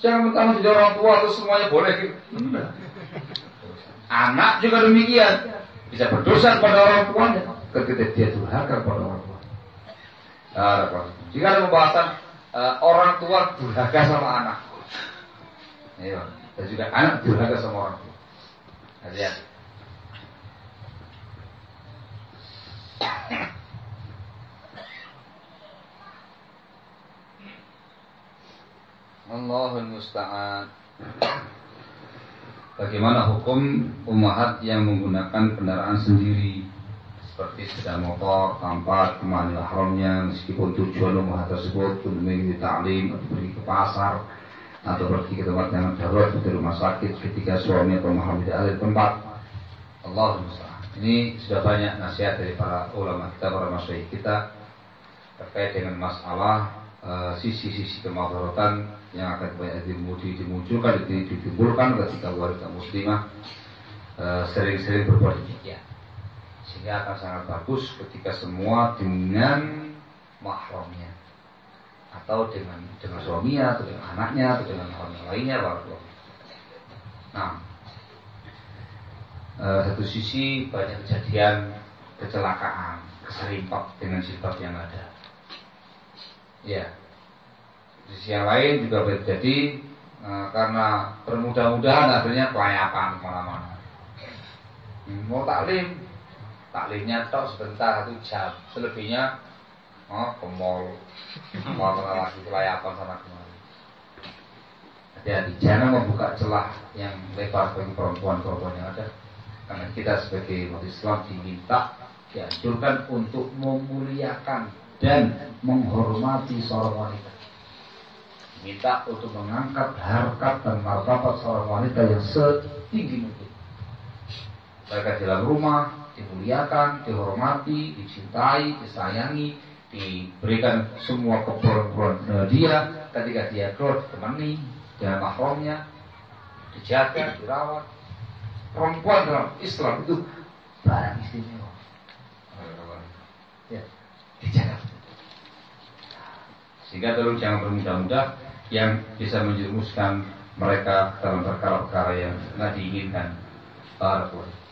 Jangan mentang jadi orang tua atau semuanya boleh gitu. Anak juga demikian. Bisa berdosa pada orang tuanya ketika dia durhaka pada orang tua. Nah, jika ada pembahasan uh, orang tua durhaka sama anak. Iya. Dan juga anak durhaka sama orang tua. Hati-hati. Allahul musta'an. Bagaimana hukum umahat yang menggunakan kendaraan sendiri seperti sepeda motor tanpa ke mana haramnya meskipun tujuan umahat tersebut untuk mengikuti taklim atau pergi ke pasar atau pergi ke tempat yang darurat seperti rumah sakit ketika suami atau mahram tidak ada tempat Allah ini sudah banyak nasihat dari para ulama kita para masyarakat kita terkait dengan masalah Eh, sisi-sisi kemadaratan yang akan banyak dimunculkan, ditimbulkan ketika warga muslimah eh, sering-sering berbuat demikian. Sehingga akan sangat bagus ketika semua dengan mahramnya atau dengan dengan suaminya atau dengan anaknya atau dengan orang lainnya barakallahu. Nah, e, satu sisi banyak kejadian kecelakaan, keserimpak dengan sifat yang ada. Ya. Sisi yang lain juga terjadi e, karena bermudah-mudahan akhirnya kelayapan ke mana-mana. Hmm, mau taklim, taklimnya tok sebentar satu jam, selebihnya oh, ke mall, mau lagi kelayapan sana kemari. Hati-hati, jangan membuka celah yang lebar bagi perempuan-perempuan yang ada. Karena kita sebagai umat Islam diminta dianjurkan untuk memuliakan dan menghormati seorang wanita. Minta untuk mengangkat harkat dan martabat seorang wanita yang setinggi mungkin. Mereka di dalam rumah dimuliakan, dihormati, dicintai, disayangi, diberikan semua keperluan dia ketika dia keluar ditemani dengan mahramnya, dijaga, dirawat. Perempuan dalam Islam itu barang istimewa. Ya, dijaga. Sehingga tolong jangan bermudah-mudah yang bisa menjerumuskan mereka dalam perkara-perkara yang tidak diinginkan. Barakallahu.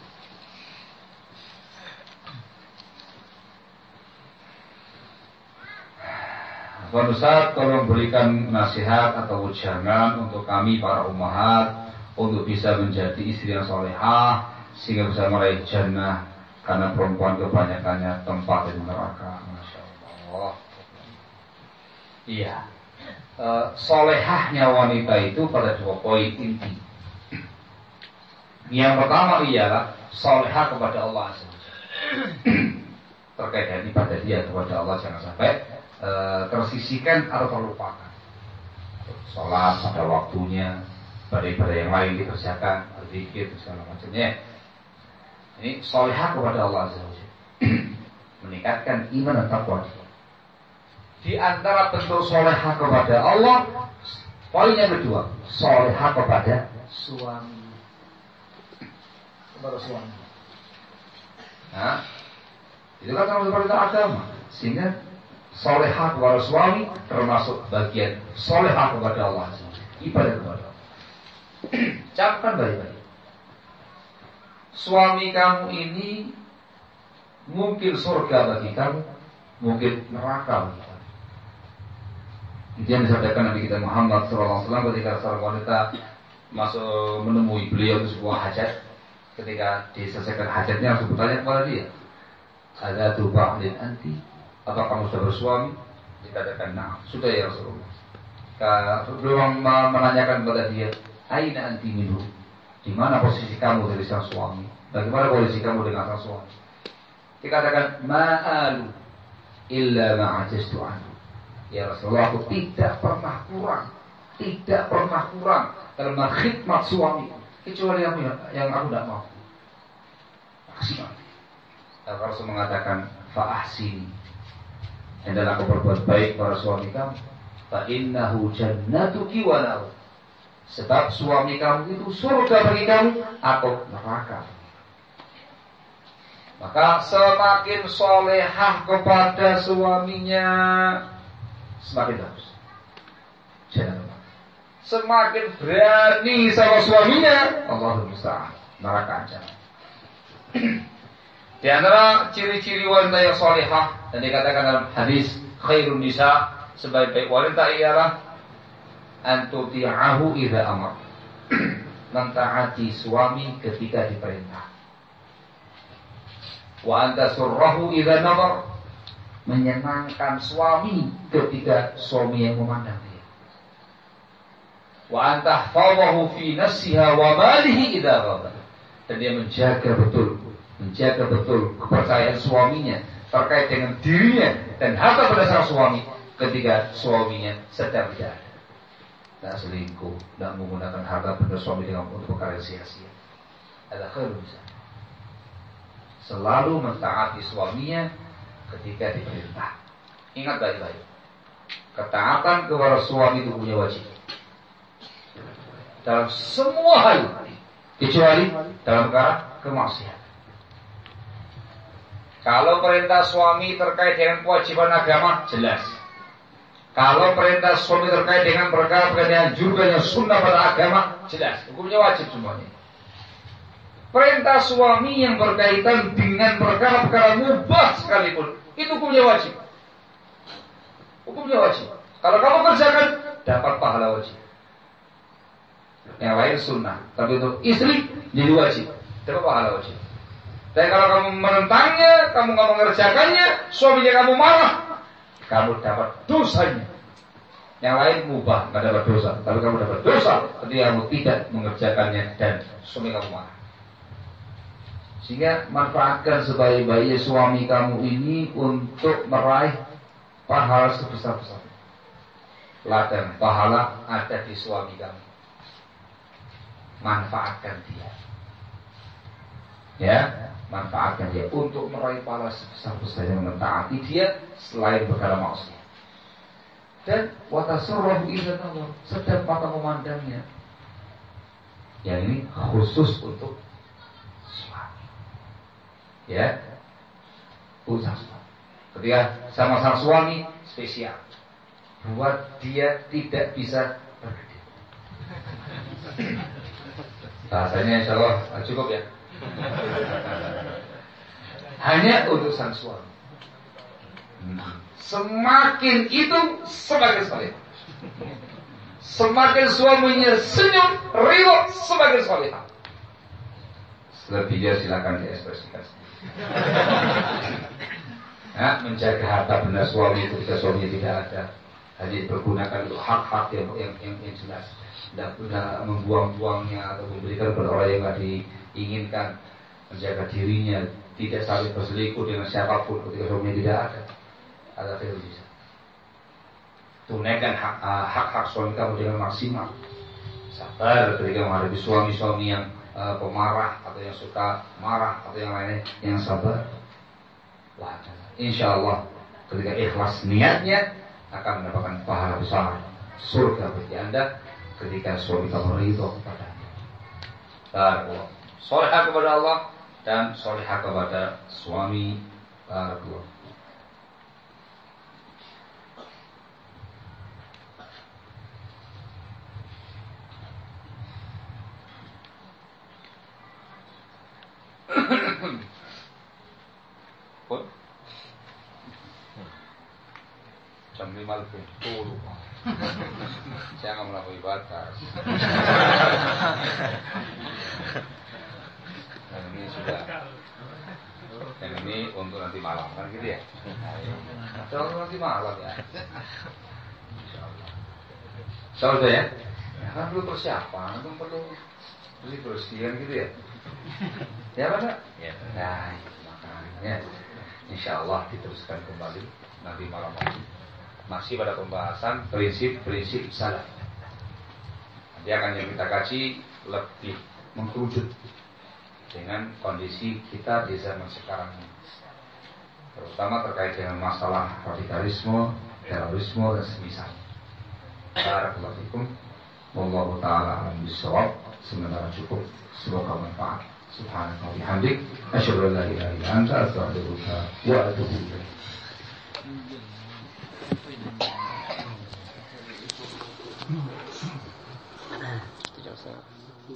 Tuan Ustaz, tolong berikan nasihat atau ujangan untuk kami para umahat untuk bisa menjadi istri yang solehah sehingga bisa meraih jannah karena perempuan kebanyakannya tempat di neraka. Masya Allah. Iya. E, solehahnya wanita itu pada dua poin inti. Yang pertama ialah solehah kepada Allah terkait dengan ibadah dia kepada Allah jangan sampai e, tersisihkan atau terlupakan. Sholat pada waktunya, ibadah-ibadah yang lain dikerjakan, berzikir segala macamnya. Ini solehah kepada Allah meningkatkan iman dan takwa di antara bentuk soleha kepada Allah poin yang kedua soleha kepada suami. Kepada suami. Nah itu kan termasuk perintah agama. Sehingga soleha kepada suami termasuk bagian soleha kepada Allah ibadah kepada Allah camkan baik-baik suami kamu ini mungkin surga bagi kamu mungkin neraka bagi kamu itu yang disampaikan Nabi kita Muhammad SAW ketika seorang wanita masuk menemui beliau di sebuah hajat. Ketika diselesaikan hajatnya langsung bertanya kepada dia, ada tuh ba'lin anti? Apa kamu sudah bersuami? Dikatakan, nah, sudah ya Rasulullah. Belum menanyakan kepada dia, Aina anti minhu? Di mana posisi kamu dari sang suami? Bagaimana posisi kamu dengan sang suami? Dikatakan, ma'alu illa ma'ajistu anhu. Ya Rasulullah aku tidak pernah kurang tidak pernah kurang dalam khidmat suami kecuali yang yang aku tidak mau. Maksimal. Rasul mengatakan fa'ahsini. Hendaklah kau berbuat baik para suami kamu. Fa innahu jannatuki wa. Sebab suami kamu itu surga bagi kamu atau neraka. Maka semakin solehah kepada suaminya semakin bagus. Jangan lupa. Semakin berani sama suaminya, Allah musta'an. Neraka aja. Di antara ciri-ciri wanita yang solehah dan dikatakan dalam hadis khairun nisa sebaik-baik wanita ialah antuti'ahu idza amar. Mentaati suami ketika diperintah. Wa anta surrahu idza nazar. Menyenangkan suami ketika suami yang memandang dia. Wa anta fawahu fi nafsiha wa malihi idza ghadab. Dan dia menjaga betul, menjaga betul kepercayaan suaminya terkait dengan dirinya dan harta berdasar suami ketika suaminya sedang tidak ada. Tidak selingkuh, tidak menggunakan harta benda suami dengan untuk perkara sia-sia. Ada bisa. Selalu mentaati suaminya ketika diperintah. Ingat baik-baik. Ketaatan kepada suami itu punya wajib. Dalam semua hal. Kecuali dalam perkara kemaksiatan. Kalau perintah suami terkait dengan kewajiban agama, jelas. Kalau perintah suami terkait dengan perkara-perkara juga yang sunnah pada agama, jelas. Hukumnya wajib semuanya. Perintah suami yang berkaitan dengan perkara-perkara mubah sekalipun, itu hukumnya wajib. Hukumnya wajib. Kalau kamu kerjakan, dapat pahala wajib. Yang lain sunnah. Tapi untuk istri, jadi wajib. Dapat pahala wajib. Dan kalau kamu menentangnya, kamu nggak mengerjakannya, suaminya kamu marah, kamu dapat dosanya. Yang lain mubah, nggak dapat dosa. Tapi kamu dapat dosa ketika kamu tidak mengerjakannya dan suami kamu marah. Sehingga manfaatkan sebaik-baiknya suami kamu ini untuk meraih pahala sebesar-besar. Ladang pahala ada di suami kamu. Manfaatkan dia. Ya, manfaatkan dia untuk meraih pahala sebesar-besar yang mentaati dia selain perkara maksiat. Dan watasurrahu idza nazar, sedang mata memandangnya. Yang ini khusus untuk suami. Ya. Khusus. Ketika sama sang suami spesial. Buat dia tidak bisa berkedip. Bahasanya insya Allah cukup ya. Hanya untuk sang suami. Semakin itu semakin soleh. Semakin suaminya senyum, ridho, semakin soleh. Selebihnya silakan diekspresikan. Ya, menjaga harta benda suami ketika suami tidak ada. Hanya dipergunakan untuk hak-hak yang, yang, yang, yang jelas. Tidak tidak membuang-buangnya atau memberikan kepada orang yang tidak diinginkan. Menjaga dirinya, tidak saling berselingkuh dengan siapa pun ketika suaminya tidak ada. Ada bisa. Tunaikan hak-hak suami kamu dengan maksimal. Sabar ketika menghadapi suami-suami yang uh, pemarah atau yang suka marah atau yang lainnya yang sabar. Wah, insya Allah ketika ikhlas niatnya akan mendapatkan pahala besar surga bagi anda ketika suami kamu ridho kepada. Barakallah. Solehah kepada Allah dan solehah kepada suami. Barakallah. Pun jam lima lebih dulu saya nggak melampaui batas dan ini sudah dan ini untuk nanti malam kan gitu ya nah, untuk nanti malam ya Insyaallah ya ya kan perlu persiapan kan perlu bersih bersihan gitu ya. Ya pak? Ya. Nah makanya Insya Allah diteruskan kembali nanti malam lagi masih pada pembahasan prinsip-prinsip salah Dia akan yang kita kaji lebih mengkerucut dengan kondisi kita di zaman sekarang ini. Terutama terkait dengan masalah radikalisme, terorisme dan semisal. Fikum. Wallahu taala alam bisawab. Sementara cukup. Semoga manfaat. Subhanallah bihamdik. Asyhadu an anta.